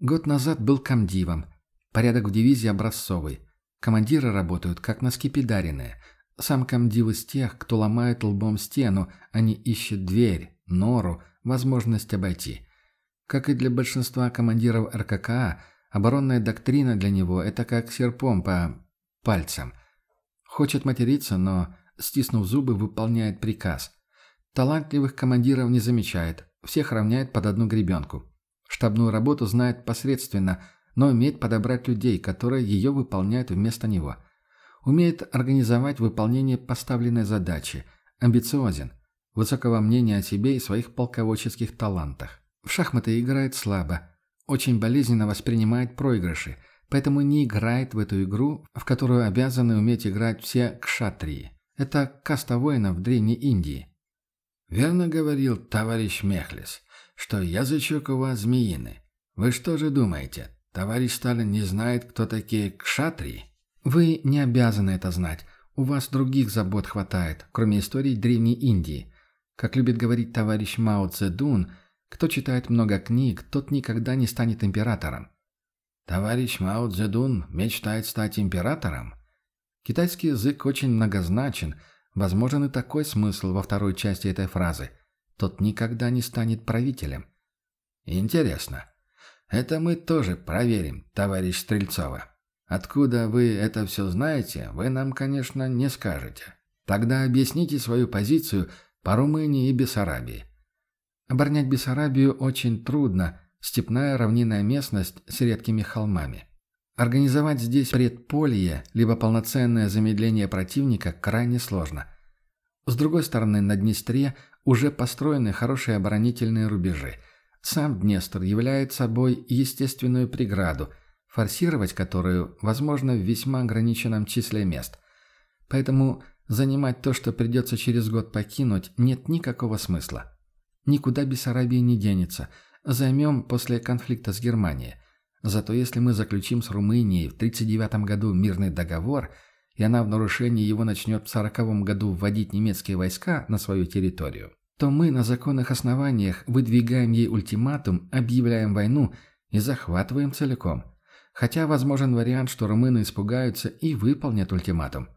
Год назад был комдивом. Порядок в дивизии образцовый. Командиры работают как на скипидаренные. Сам комдив из тех, кто ломает лбом стену, не ищет дверь, нору, возможность обойти. Как и для большинства командиров РККА, оборонная доктрина для него – это как серпом по пальцам. Хочет материться, но, стиснув зубы, выполняет приказ. Талантливых командиров не замечает, всех равняет под одну гребенку. Штабную работу знает посредственно, но умеет подобрать людей, которые ее выполняют вместо него. Умеет организовать выполнение поставленной задачи, амбициозен, высокого мнения о себе и своих полководческих талантах. В шахматы играет слабо, очень болезненно воспринимает проигрыши, поэтому не играет в эту игру, в которую обязаны уметь играть все кшатрии. Это каста воинов в Древней Индии. «Верно говорил товарищ Мехлис, что язычок у вас змеиный. Вы что же думаете, товарищ Сталин не знает, кто такие кшатрии?» «Вы не обязаны это знать. У вас других забот хватает, кроме истории Древней Индии. Как любит говорить товарищ Мао Цзэдун, кто читает много книг, тот никогда не станет императором. Товарищ Мао Цзэдун мечтает стать императором? Китайский язык очень многозначен, возможен и такой смысл во второй части этой фразы. Тот никогда не станет правителем. Интересно. Это мы тоже проверим, товарищ Стрельцова. Откуда вы это все знаете, вы нам, конечно, не скажете. Тогда объясните свою позицию по Румынии и Бессарабии. Оборонять Бессарабию очень трудно, степная равнинная местность с редкими холмами. Организовать здесь предполье, либо полноценное замедление противника крайне сложно. С другой стороны, на Днестре уже построены хорошие оборонительные рубежи. Сам Днестр является собой естественную преграду, форсировать которую возможно в весьма ограниченном числе мест. Поэтому занимать то, что придется через год покинуть, нет никакого смысла. Никуда Бессарабия не денется. Займем после конфликта с Германией. Зато если мы заключим с Румынией в 1939 году мирный договор, и она в нарушении его начнет в 1940 году вводить немецкие войска на свою территорию, то мы на законных основаниях выдвигаем ей ультиматум, объявляем войну и захватываем целиком. Хотя возможен вариант, что румыны испугаются и выполнят ультиматум.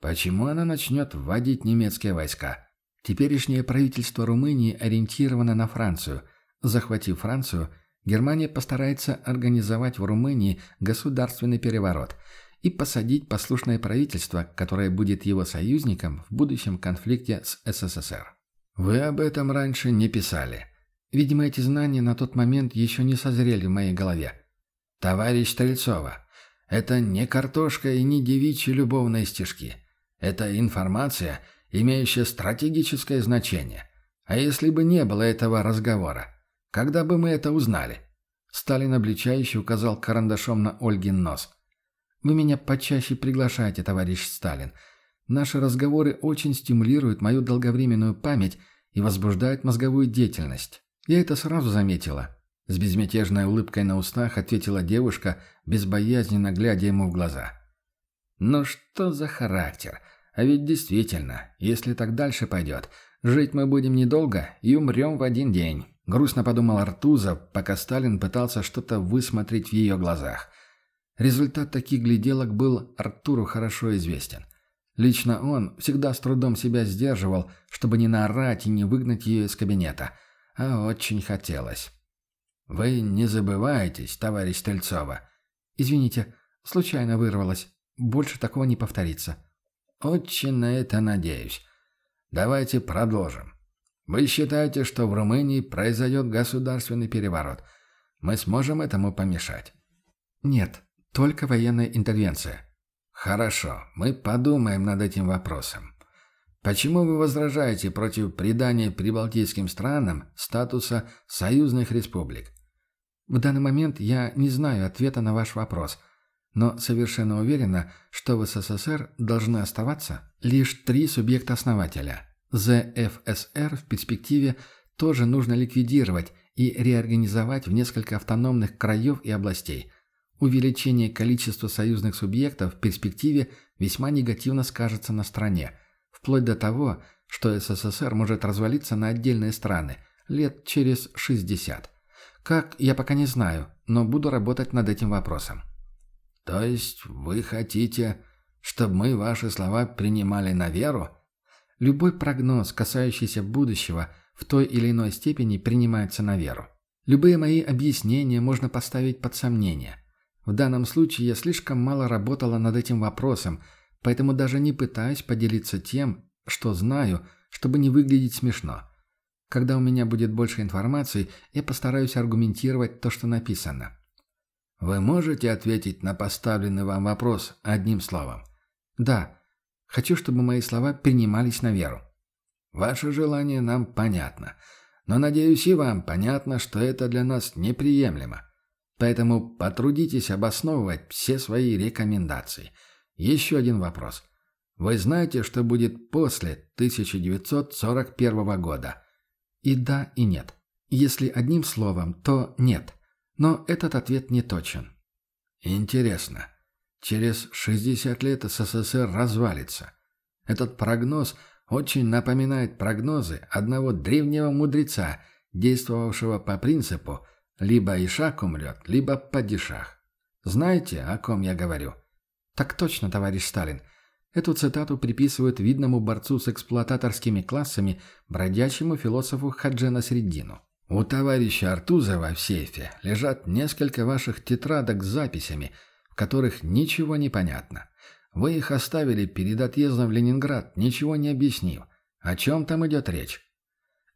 Почему она начнет вводить немецкие войска? Теперешнее правительство Румынии ориентировано на Францию. Захватив Францию, Германия постарается организовать в Румынии государственный переворот и посадить послушное правительство, которое будет его союзником в будущем конфликте с СССР. Вы об этом раньше не писали. Видимо, эти знания на тот момент еще не созрели в моей голове. Товарищ Стрельцова, это не картошка и не девичьи любовные стишки. Это информация – имеющее стратегическое значение. А если бы не было этого разговора? Когда бы мы это узнали?» Сталин обличающе указал карандашом на Ольгин нос. «Вы меня почаще приглашаете, товарищ Сталин. Наши разговоры очень стимулируют мою долговременную память и возбуждают мозговую деятельность. Я это сразу заметила». С безмятежной улыбкой на устах ответила девушка, безбоязненно глядя ему в глаза. «Ну что за характер? А ведь действительно, если так дальше пойдет, жить мы будем недолго и умрем в один день. Грустно подумал Артузов, пока Сталин пытался что-то высмотреть в ее глазах. Результат таких гляделок был Артуру хорошо известен. Лично он всегда с трудом себя сдерживал, чтобы не наорать и не выгнать ее из кабинета. А очень хотелось. «Вы не забываетесь, товарищ Стрельцова?» «Извините, случайно вырвалось. Больше такого не повторится». Очень на это надеюсь. Давайте продолжим. Вы считаете, что в Румынии произойдет государственный переворот? Мы сможем этому помешать? Нет, только военная интервенция. Хорошо, мы подумаем над этим вопросом. Почему вы возражаете против придания прибалтийским странам статуса союзных республик? В данный момент я не знаю ответа на ваш вопрос – но совершенно уверена, что в СССР должны оставаться лишь три субъекта-основателя. ЗФСР в перспективе тоже нужно ликвидировать и реорганизовать в несколько автономных краев и областей. Увеличение количества союзных субъектов в перспективе весьма негативно скажется на стране, вплоть до того, что СССР может развалиться на отдельные страны лет через 60. Как, я пока не знаю, но буду работать над этим вопросом. «То есть вы хотите, чтобы мы ваши слова принимали на веру?» Любой прогноз, касающийся будущего, в той или иной степени принимается на веру. Любые мои объяснения можно поставить под сомнение. В данном случае я слишком мало работала над этим вопросом, поэтому даже не пытаюсь поделиться тем, что знаю, чтобы не выглядеть смешно. Когда у меня будет больше информации, я постараюсь аргументировать то, что написано. Вы можете ответить на поставленный вам вопрос одним словом? Да. Хочу, чтобы мои слова принимались на веру. Ваше желание нам понятно. Но, надеюсь, и вам понятно, что это для нас неприемлемо. Поэтому потрудитесь обосновывать все свои рекомендации. Еще один вопрос. Вы знаете, что будет после 1941 года? И да, и нет. Если одним словом, то нет. Но этот ответ не точен. Интересно. Через 60 лет СССР развалится. Этот прогноз очень напоминает прогнозы одного древнего мудреца, действовавшего по принципу «либо Ишак умрет, либо падишах». Знаете, о ком я говорю? Так точно, товарищ Сталин. Эту цитату приписывают видному борцу с эксплуататорскими классами, бродячему философу Хаджена Среддину. У товарища Артузова в сейфе лежат несколько ваших тетрадок с записями, в которых ничего не понятно. Вы их оставили перед отъездом в Ленинград, ничего не объяснив. О чем там идет речь?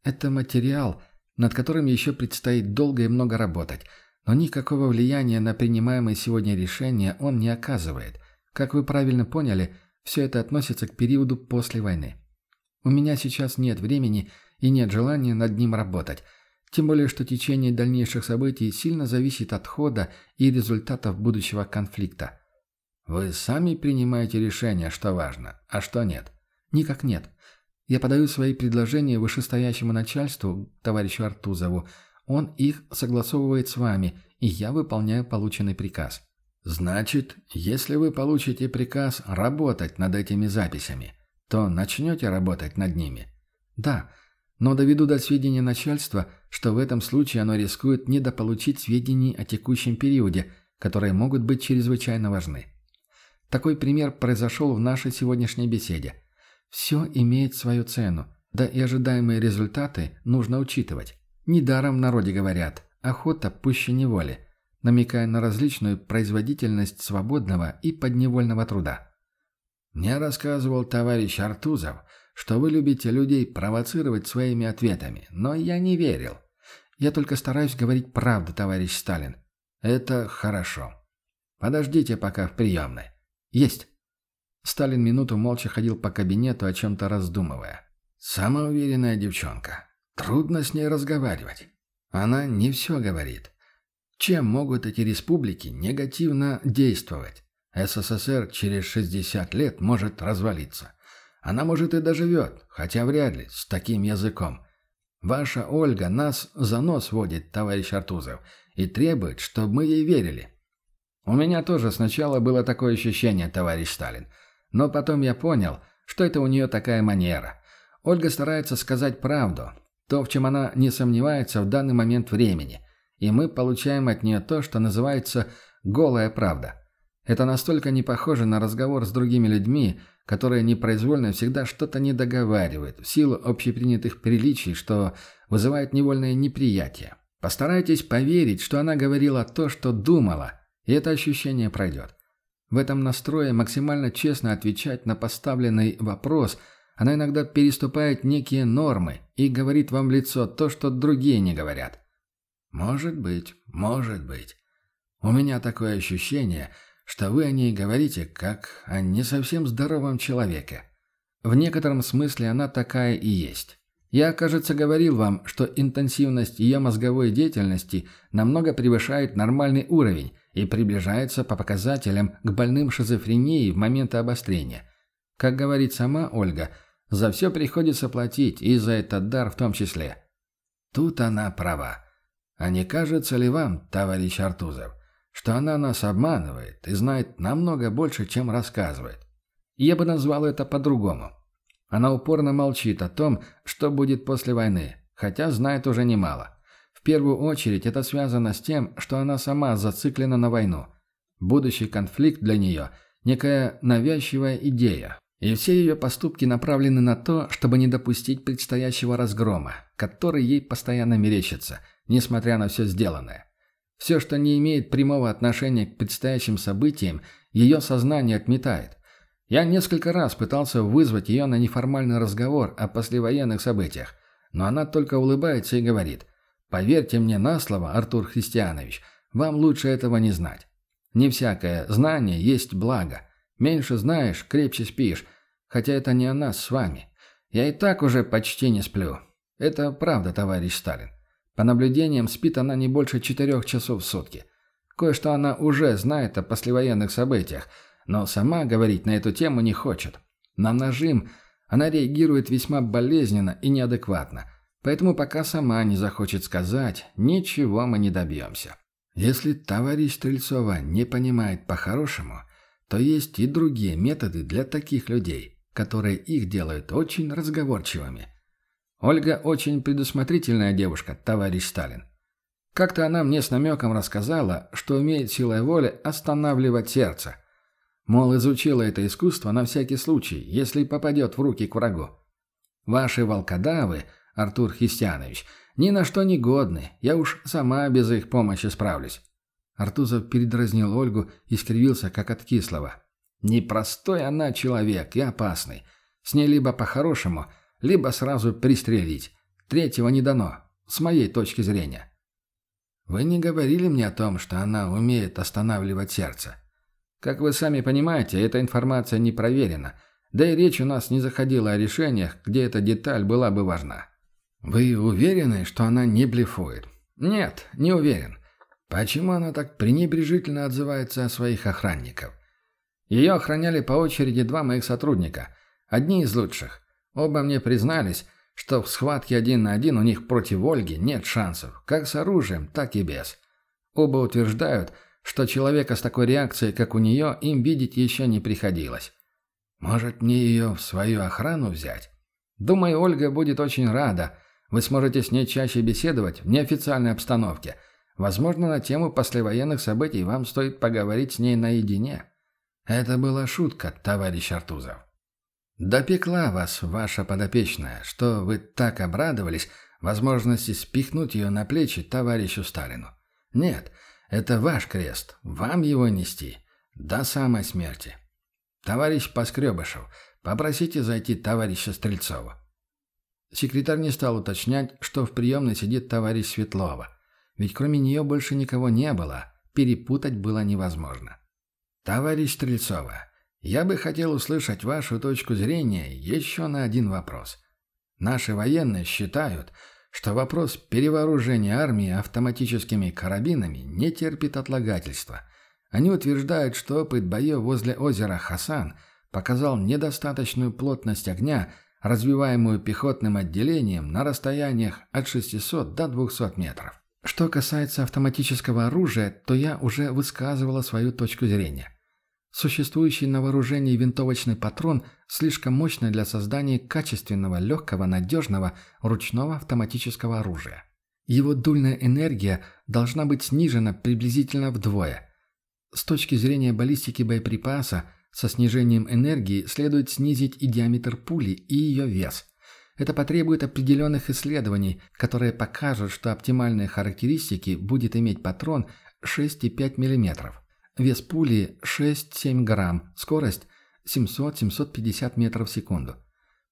Это материал, над которым еще предстоит долго и много работать, но никакого влияния на принимаемые сегодня решения он не оказывает. Как вы правильно поняли, все это относится к периоду после войны. У меня сейчас нет времени и нет желания над ним работать, тем более что течение дальнейших событий сильно зависит от хода и результатов будущего конфликта. Вы сами принимаете решение, что важно, а что нет? Никак нет. Я подаю свои предложения вышестоящему начальству, товарищу Артузову. Он их согласовывает с вами, и я выполняю полученный приказ. Значит, если вы получите приказ работать над этими записями, то начнете работать над ними? Да, но доведу до сведения начальства, что в этом случае оно рискует недополучить сведений о текущем периоде, которые могут быть чрезвычайно важны. Такой пример произошел в нашей сегодняшней беседе – все имеет свою цену, да и ожидаемые результаты нужно учитывать. Недаром в народе говорят «охота пуще неволи», намекая на различную производительность свободного и подневольного труда. Мне рассказывал товарищ Артузов, что вы любите людей провоцировать своими ответами, но я не верил. Я только стараюсь говорить правду, товарищ Сталин. Это хорошо. Подождите пока в приемной. Есть. Сталин минуту молча ходил по кабинету, о чем-то раздумывая. «Самоуверенная девчонка. Трудно с ней разговаривать. Она не все говорит. Чем могут эти республики негативно действовать? СССР через 60 лет может развалиться. Она, может, и доживет, хотя вряд ли, с таким языком. Ваша Ольга нас за нос водит, товарищ Артузов, и требует, чтобы мы ей верили». «У меня тоже сначала было такое ощущение, товарищ Сталин». Но потом я понял, что это у нее такая манера. Ольга старается сказать правду, то, в чем она не сомневается в данный момент времени. И мы получаем от нее то, что называется «голая правда». Это настолько не похоже на разговор с другими людьми, которые непроизвольно всегда что-то не договаривают в силу общепринятых приличий, что вызывает невольное неприятие. Постарайтесь поверить, что она говорила то, что думала, и это ощущение пройдет. В этом настрое максимально честно отвечать на поставленный вопрос она иногда переступает некие нормы и говорит вам в лицо то, что другие не говорят. Может быть, может быть. У меня такое ощущение, что вы о ней говорите как о не совсем здоровом человеке. В некотором смысле она такая и есть. Я, кажется, говорил вам, что интенсивность ее мозговой деятельности намного превышает нормальный уровень, и приближается по показателям к больным шизофренией в моменты обострения. Как говорит сама Ольга, за все приходится платить, и за этот дар в том числе. Тут она права. А не кажется ли вам, товарищ Артузов, что она нас обманывает и знает намного больше, чем рассказывает? Я бы назвал это по-другому. Она упорно молчит о том, что будет после войны, хотя знает уже немало первую очередь это связано с тем, что она сама зациклена на войну. Будущий конфликт для нее – некая навязчивая идея. И все ее поступки направлены на то, чтобы не допустить предстоящего разгрома, который ей постоянно мерещится, несмотря на все сделанное. Все, что не имеет прямого отношения к предстоящим событиям, ее сознание отметает. Я несколько раз пытался вызвать ее на неформальный разговор о послевоенных событиях, но она только улыбается и говорит – Поверьте мне на слово, Артур Христианович, вам лучше этого не знать. Не всякое знание есть благо. Меньше знаешь, крепче спишь. Хотя это не о нас с вами. Я и так уже почти не сплю. Это правда, товарищ Сталин. По наблюдениям, спит она не больше четырех часов в сутки. Кое-что она уже знает о послевоенных событиях, но сама говорить на эту тему не хочет. На нажим она реагирует весьма болезненно и неадекватно – Поэтому пока сама не захочет сказать, ничего мы не добьемся. Если товарищ Стрельцова не понимает по-хорошему, то есть и другие методы для таких людей, которые их делают очень разговорчивыми. Ольга очень предусмотрительная девушка, товарищ Сталин. Как-то она мне с намеком рассказала, что умеет силой воли останавливать сердце. Мол, изучила это искусство на всякий случай, если попадет в руки к врагу. Ваши волкодавы Артур Христианович, ни на что не годны. Я уж сама без их помощи справлюсь». Артузов передразнил Ольгу и скривился, как от кислого. Непростой она человек и опасный. С ней либо по-хорошему, либо сразу пристрелить. Третьего не дано, с моей точки зрения. Вы не говорили мне о том, что она умеет останавливать сердце. Как вы сами понимаете, эта информация не проверена, да и речь у нас не заходила о решениях, где эта деталь была бы важна. Вы уверены, что она не блефует? Нет, не уверен. Почему она так пренебрежительно отзывается о своих охранников? Ее охраняли по очереди два моих сотрудника, одни из лучших. Оба мне признались, что в схватке один на один у них против Ольги нет шансов, как с оружием, так и без. Оба утверждают, что человека с такой реакцией, как у нее, им видеть еще не приходилось. Может, мне ее в свою охрану взять? Думаю, Ольга будет очень рада. Вы сможете с ней чаще беседовать в неофициальной обстановке. Возможно, на тему послевоенных событий вам стоит поговорить с ней наедине. Это была шутка, товарищ Артузов. Допекла вас ваша подопечная, что вы так обрадовались возможности спихнуть ее на плечи товарищу Сталину. Нет, это ваш крест, вам его нести. До самой смерти. Товарищ Поскребышев, попросите зайти товарища Стрельцова. Секретарь не стал уточнять, что в приемной сидит товарищ Светлова. Ведь кроме нее больше никого не было, перепутать было невозможно. «Товарищ Стрельцова, я бы хотел услышать вашу точку зрения еще на один вопрос. Наши военные считают, что вопрос перевооружения армии автоматическими карабинами не терпит отлагательства. Они утверждают, что опыт боев возле озера Хасан показал недостаточную плотность огня, развиваемую пехотным отделением на расстояниях от 600 до 200 метров. Что касается автоматического оружия, то я уже высказывала свою точку зрения. Существующий на вооружении винтовочный патрон слишком мощный для создания качественного, легкого, надежного ручного автоматического оружия. Его дульная энергия должна быть снижена приблизительно вдвое. С точки зрения баллистики боеприпаса, со снижением энергии следует снизить и диаметр пули, и ее вес. Это потребует определенных исследований, которые покажут, что оптимальные характеристики будет иметь патрон 6,5 мм. Вес пули 6-7 грамм, скорость 700-750 метров в секунду.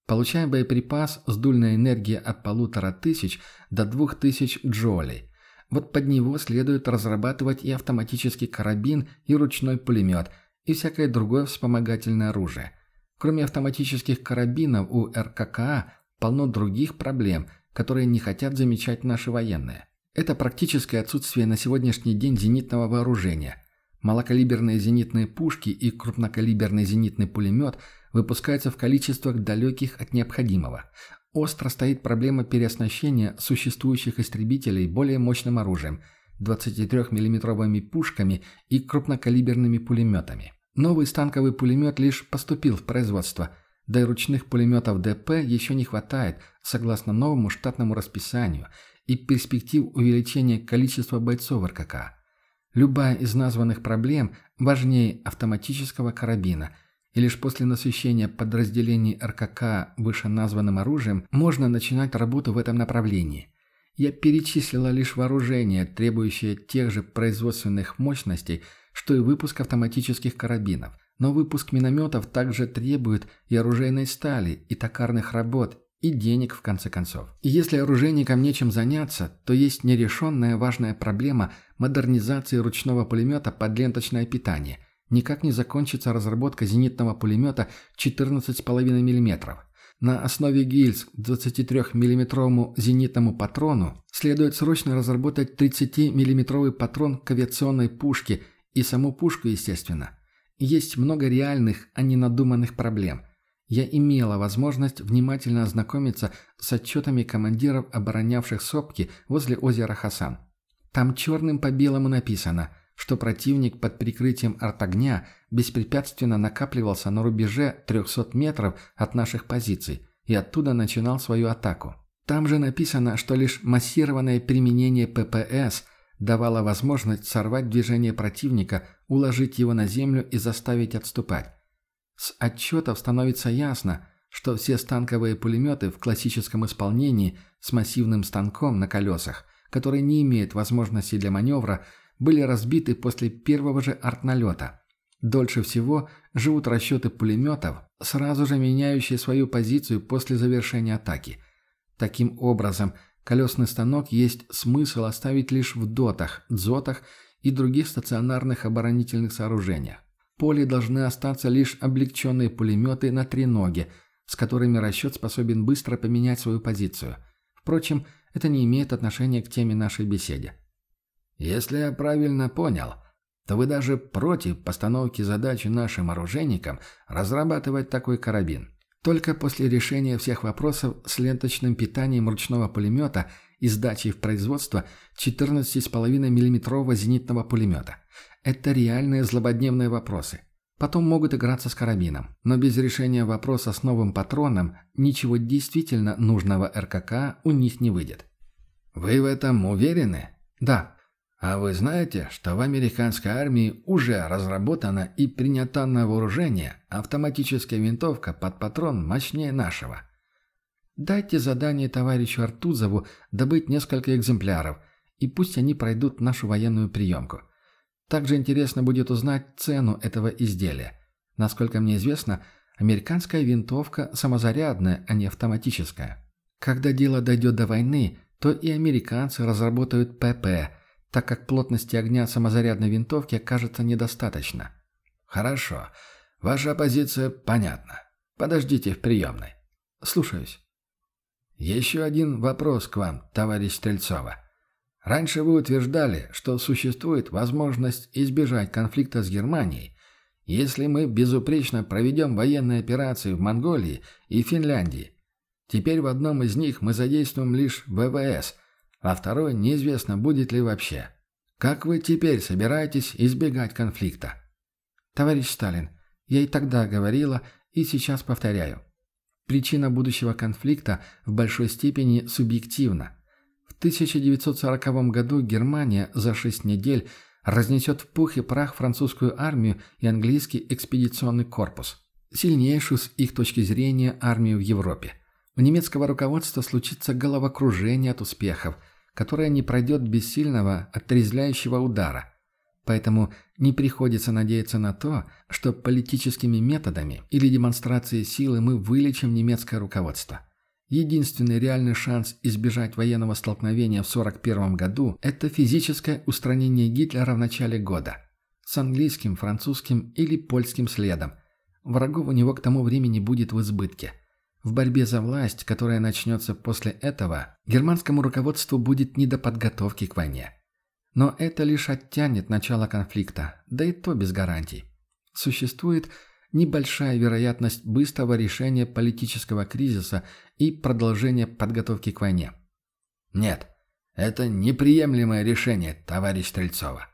Получаем боеприпас с дульной энергией от полутора тысяч до двух тысяч джоулей. Вот под него следует разрабатывать и автоматический карабин, и ручной пулемет, и всякое другое вспомогательное оружие. Кроме автоматических карабинов у РККА полно других проблем, которые не хотят замечать наши военные. Это практическое отсутствие на сегодняшний день зенитного вооружения – Малокалиберные зенитные пушки и крупнокалиберный зенитный пулемет выпускаются в количествах далеких от необходимого. Остро стоит проблема переоснащения существующих истребителей более мощным оружием – 23 миллиметровыми пушками и крупнокалиберными пулеметами. Новый станковый пулемет лишь поступил в производство, да и ручных пулеметов ДП еще не хватает, согласно новому штатному расписанию, и перспектив увеличения количества бойцов РКК. Любая из названных проблем важнее автоматического карабина, и лишь после насыщения подразделений РКК вышеназванным оружием можно начинать работу в этом направлении. Я перечислила лишь вооружение, требующее тех же производственных мощностей, что и выпуск автоматических карабинов. Но выпуск минометов также требует и оружейной стали, и токарных работ, и денег, в конце концов. И если оружейникам нечем заняться, то есть нерешенная важная проблема модернизации ручного пулемета под ленточное питание. Никак не закончится разработка зенитного пулемета 14,5 мм. На основе гильз к 23 миллиметровому зенитному патрону следует срочно разработать 30 миллиметровый патрон к авиационной пушке и саму пушку, естественно. Есть много реальных, а не надуманных проблем – я имела возможность внимательно ознакомиться с отчетами командиров оборонявших сопки возле озера Хасан. Там черным по белому написано, что противник под прикрытием артогня беспрепятственно накапливался на рубеже 300 метров от наших позиций и оттуда начинал свою атаку. Там же написано, что лишь массированное применение ППС давало возможность сорвать движение противника, уложить его на землю и заставить отступать. С отчетов становится ясно, что все станковые пулеметы в классическом исполнении с массивным станком на колесах, который не имеет возможности для маневра, были разбиты после первого же артналета. Дольше всего живут расчеты пулеметов, сразу же меняющие свою позицию после завершения атаки. Таким образом, колесный станок есть смысл оставить лишь в дотах, дзотах и других стационарных оборонительных сооружениях. Поле должны остаться лишь облегченные пулеметы на треноге, с которыми расчет способен быстро поменять свою позицию. Впрочем, это не имеет отношения к теме нашей беседы. Если я правильно понял, то вы даже против постановки задачи нашим оружейникам разрабатывать такой карабин. Только после решения всех вопросов с ленточным питанием ручного пулемета и сдачей в производство 14,5 миллиметрового зенитного пулемета. Это реальные злободневные вопросы. Потом могут играться с карабином. Но без решения вопроса с новым патроном ничего действительно нужного РКК у них не выйдет. Вы в этом уверены? Да. А вы знаете, что в американской армии уже разработана и принята на вооружение автоматическая винтовка под патрон мощнее нашего? Дайте задание товарищу Артузову добыть несколько экземпляров, и пусть они пройдут нашу военную приемку. Также интересно будет узнать цену этого изделия. Насколько мне известно, американская винтовка самозарядная, а не автоматическая. Когда дело дойдет до войны, то и американцы разработают ПП – так как плотности огня самозарядной винтовки окажется недостаточно. Хорошо. Ваша позиция понятна. Подождите в приемной. Слушаюсь. Еще один вопрос к вам, товарищ Стрельцова. Раньше вы утверждали, что существует возможность избежать конфликта с Германией, если мы безупречно проведем военные операции в Монголии и Финляндии. Теперь в одном из них мы задействуем лишь ВВС – а второй неизвестно, будет ли вообще. Как вы теперь собираетесь избегать конфликта? Товарищ Сталин, я и тогда говорила, и сейчас повторяю. Причина будущего конфликта в большой степени субъективна. В 1940 году Германия за шесть недель разнесет в пух и прах французскую армию и английский экспедиционный корпус, сильнейшую с их точки зрения армию в Европе. У немецкого руководства случится головокружение от успехов – которая не пройдет без сильного, отрезвляющего удара. Поэтому не приходится надеяться на то, что политическими методами или демонстрацией силы мы вылечим немецкое руководство. Единственный реальный шанс избежать военного столкновения в 1941 году – это физическое устранение Гитлера в начале года. С английским, французским или польским следом. Врагов у него к тому времени будет в избытке – в борьбе за власть, которая начнется после этого, германскому руководству будет не до подготовки к войне. Но это лишь оттянет начало конфликта, да и то без гарантий. Существует небольшая вероятность быстрого решения политического кризиса и продолжения подготовки к войне. Нет, это неприемлемое решение, товарищ Стрельцова.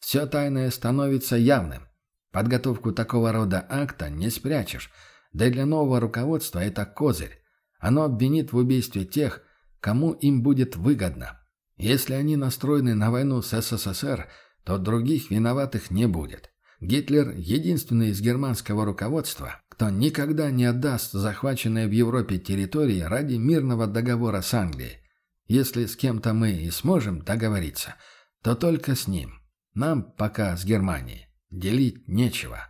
Все тайное становится явным. Подготовку такого рода акта не спрячешь – да и для нового руководства это козырь. Оно обвинит в убийстве тех, кому им будет выгодно. Если они настроены на войну с СССР, то других виноватых не будет. Гитлер – единственный из германского руководства, кто никогда не отдаст захваченные в Европе территории ради мирного договора с Англией. Если с кем-то мы и сможем договориться, то только с ним. Нам пока с Германией делить нечего.